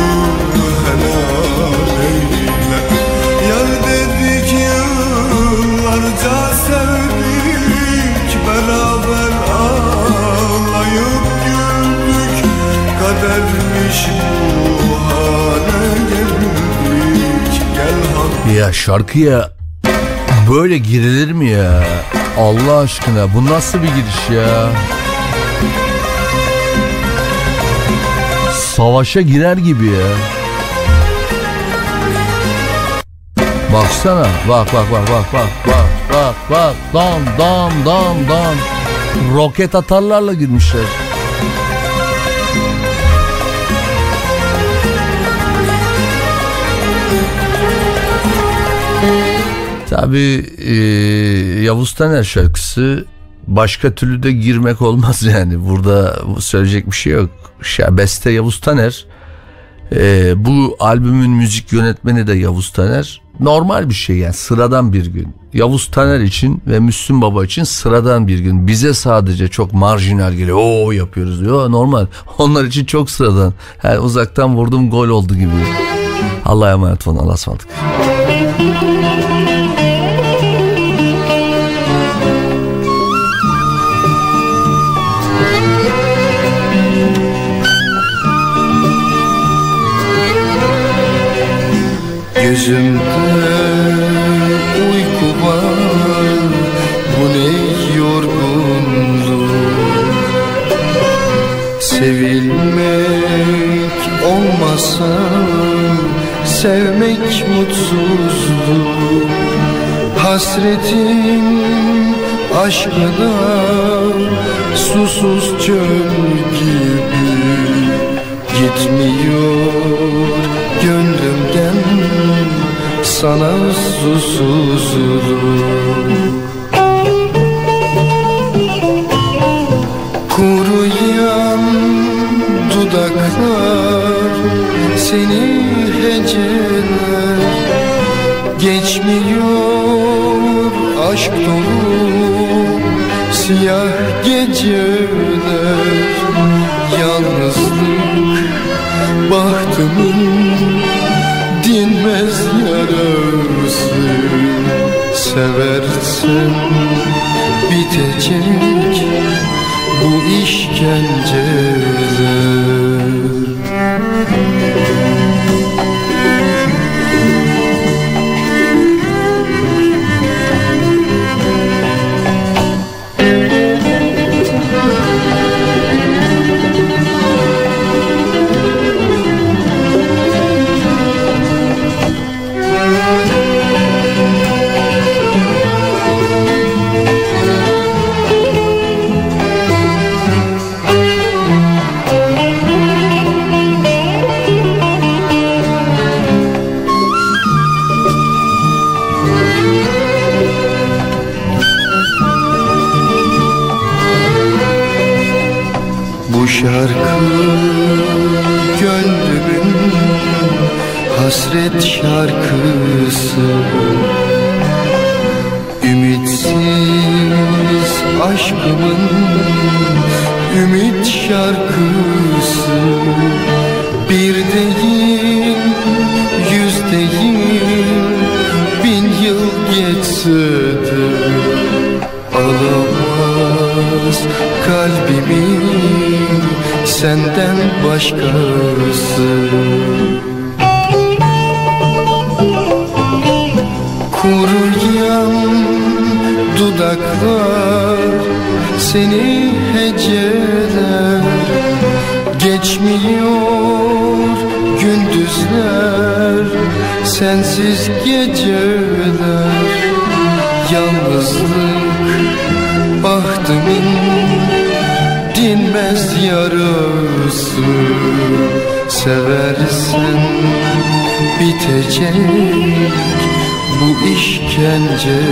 helal eyle. Yar dedik yıllarca sevdik. Beraber ağlayıp güldük. Kadermiş bu hale geldik Gel hakkını Ya şarkıya böyle girilir mi ya? Allah aşkına bu nasıl bir giriş ya? Savaşa girer gibi ya. Baksana bak bak bak bak bak bak bak bak dam dam dam dam roket atarlarla girmişler. Tabii e, Yavuz Taner şarkısı başka türlü de girmek olmaz yani. Burada söyleyecek bir şey yok. Beste Yavuz Taner. E, bu albümün müzik yönetmeni de Yavuz Taner. Normal bir şey yani sıradan bir gün. Yavuz Taner için ve Müslüm Baba için sıradan bir gün. Bize sadece çok marjinal geliyor. Oo yapıyoruz diyor. Normal. Onlar için çok sıradan. Yani uzaktan vurdum gol oldu gibi. Allah'a emanet olun. Allah'a ısmarladık. Gözümde uyku var. Bu ne yorgunluk? Sevilmek olmasa Sevmek mutsuzluk Hasretin aşkına Susuz çöl gibi Gitmiyor. Gönlümden sana susuzluk Kuruyan dudaklar seni heceler. Geçmiyor aşk dolu siyah geceler Yalnızlık bahtımın dinmez yarası. Seversen bitecek bu işkenceler şarkı gönlümün hasret şarkısı. Ümitsiz aşkımın ümit şarkısı. Bir değil, yüz değil, bin yıl geçse de Alamaz kalbimi senden başkası Kuruyan dudaklar seni heceler. Geçmiyor gündüzler sensiz geceler. Yalnızlık bahtımın dinmez yarası Seversen bitecek bu işkenceler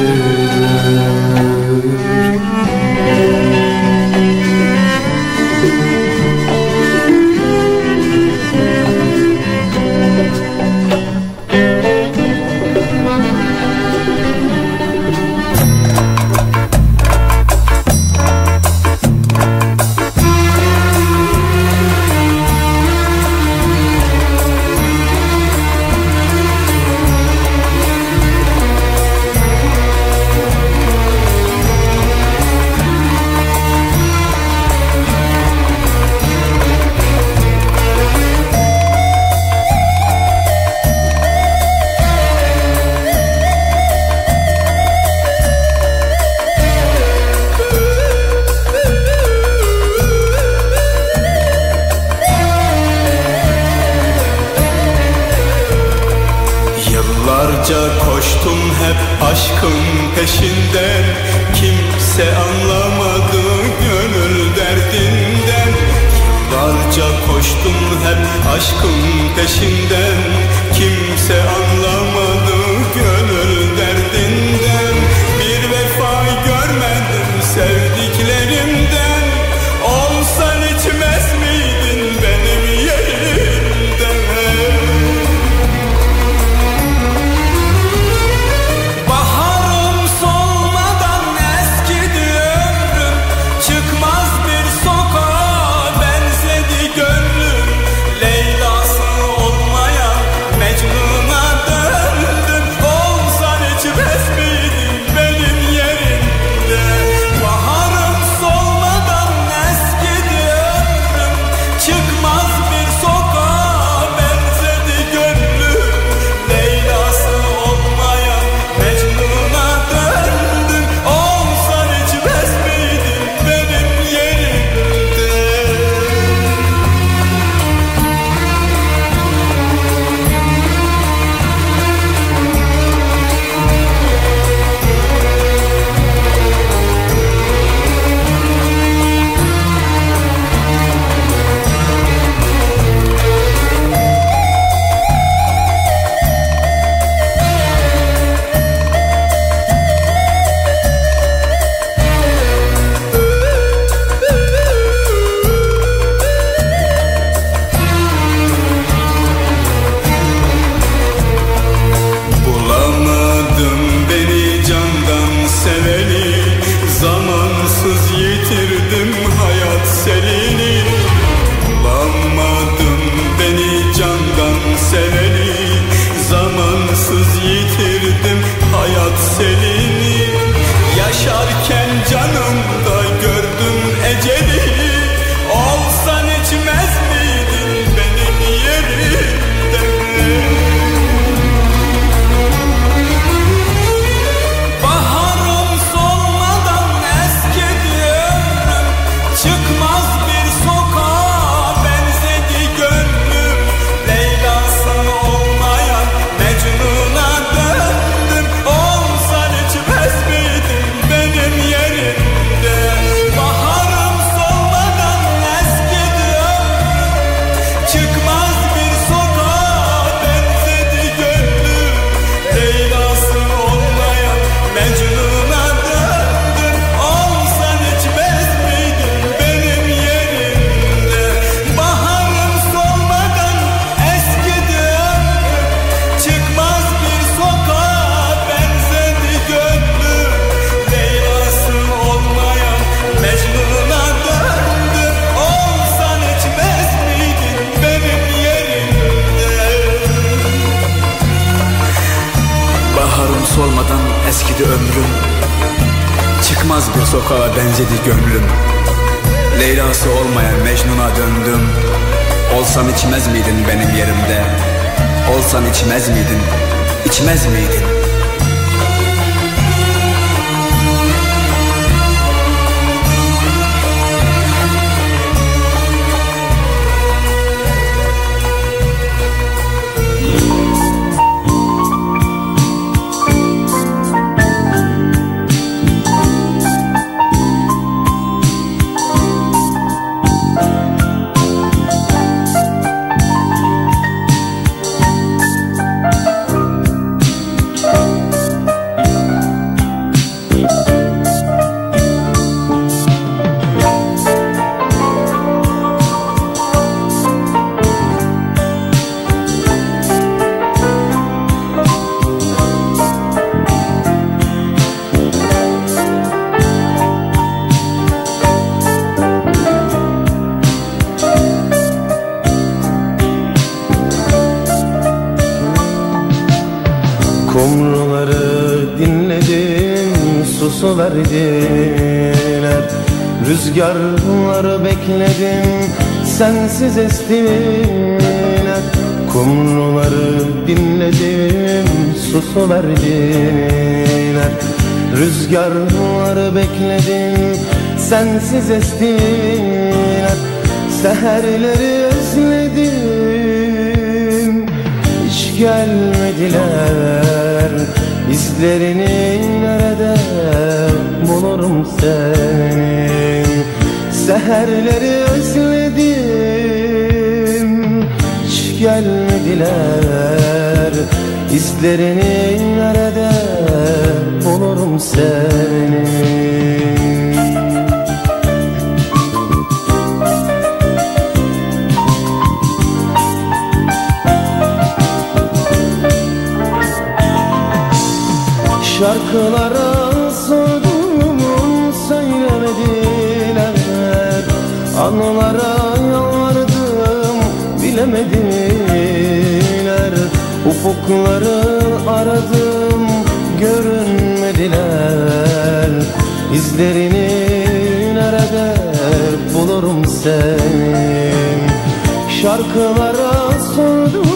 Şarkılara sordum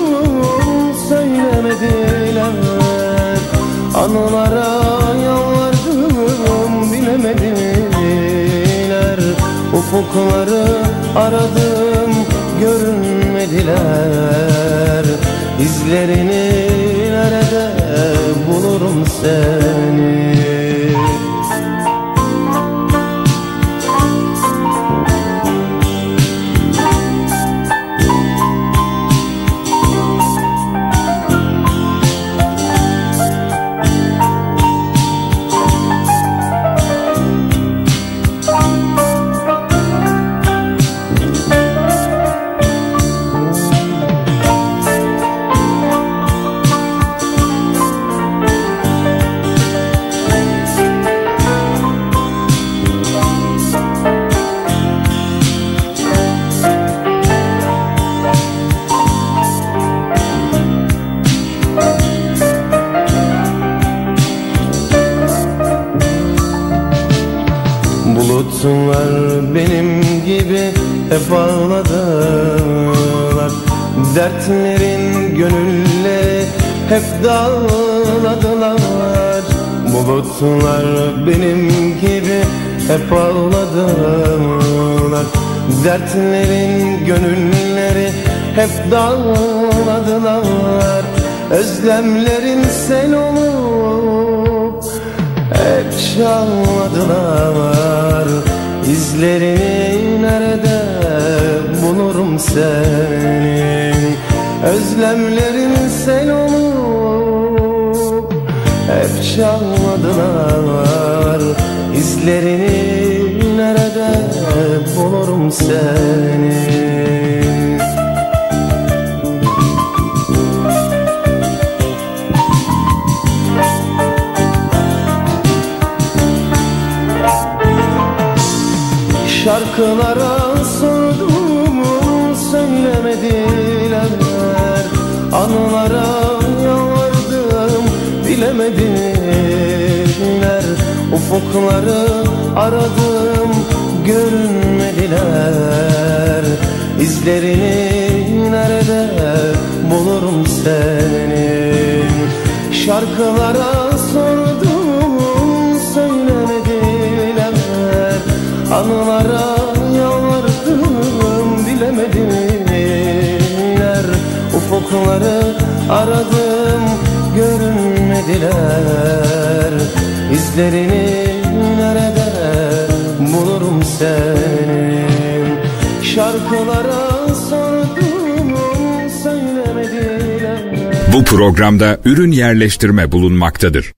söylemediler. Anılara yalvardım bilemediler. Ufukları aradım görünmediler. İzlerini nerede bulurum seni Bulutlar benim gibi hep ağladılar. Dertlerin gönülleri hep dağladılar. Özlemlerin sen olup hep çalmadılar İzlerini nerede bulurum senin? Özlemlerin sen olup hep çalmadılar İzlerini nerede bulurum senin Şarkılara sordum söylemediler. Anılara Ufukları aradım görünmediler. İzlerini nerede bulurum senin Şarkılara sordum söylemediler. Anılara yalvardım bilemediler. Ufukları aradım görünmediler İzlerini nerede bulurum senin Şarkılara sordum söylemediler Bu programda ürün yerleştirme bulunmaktadır.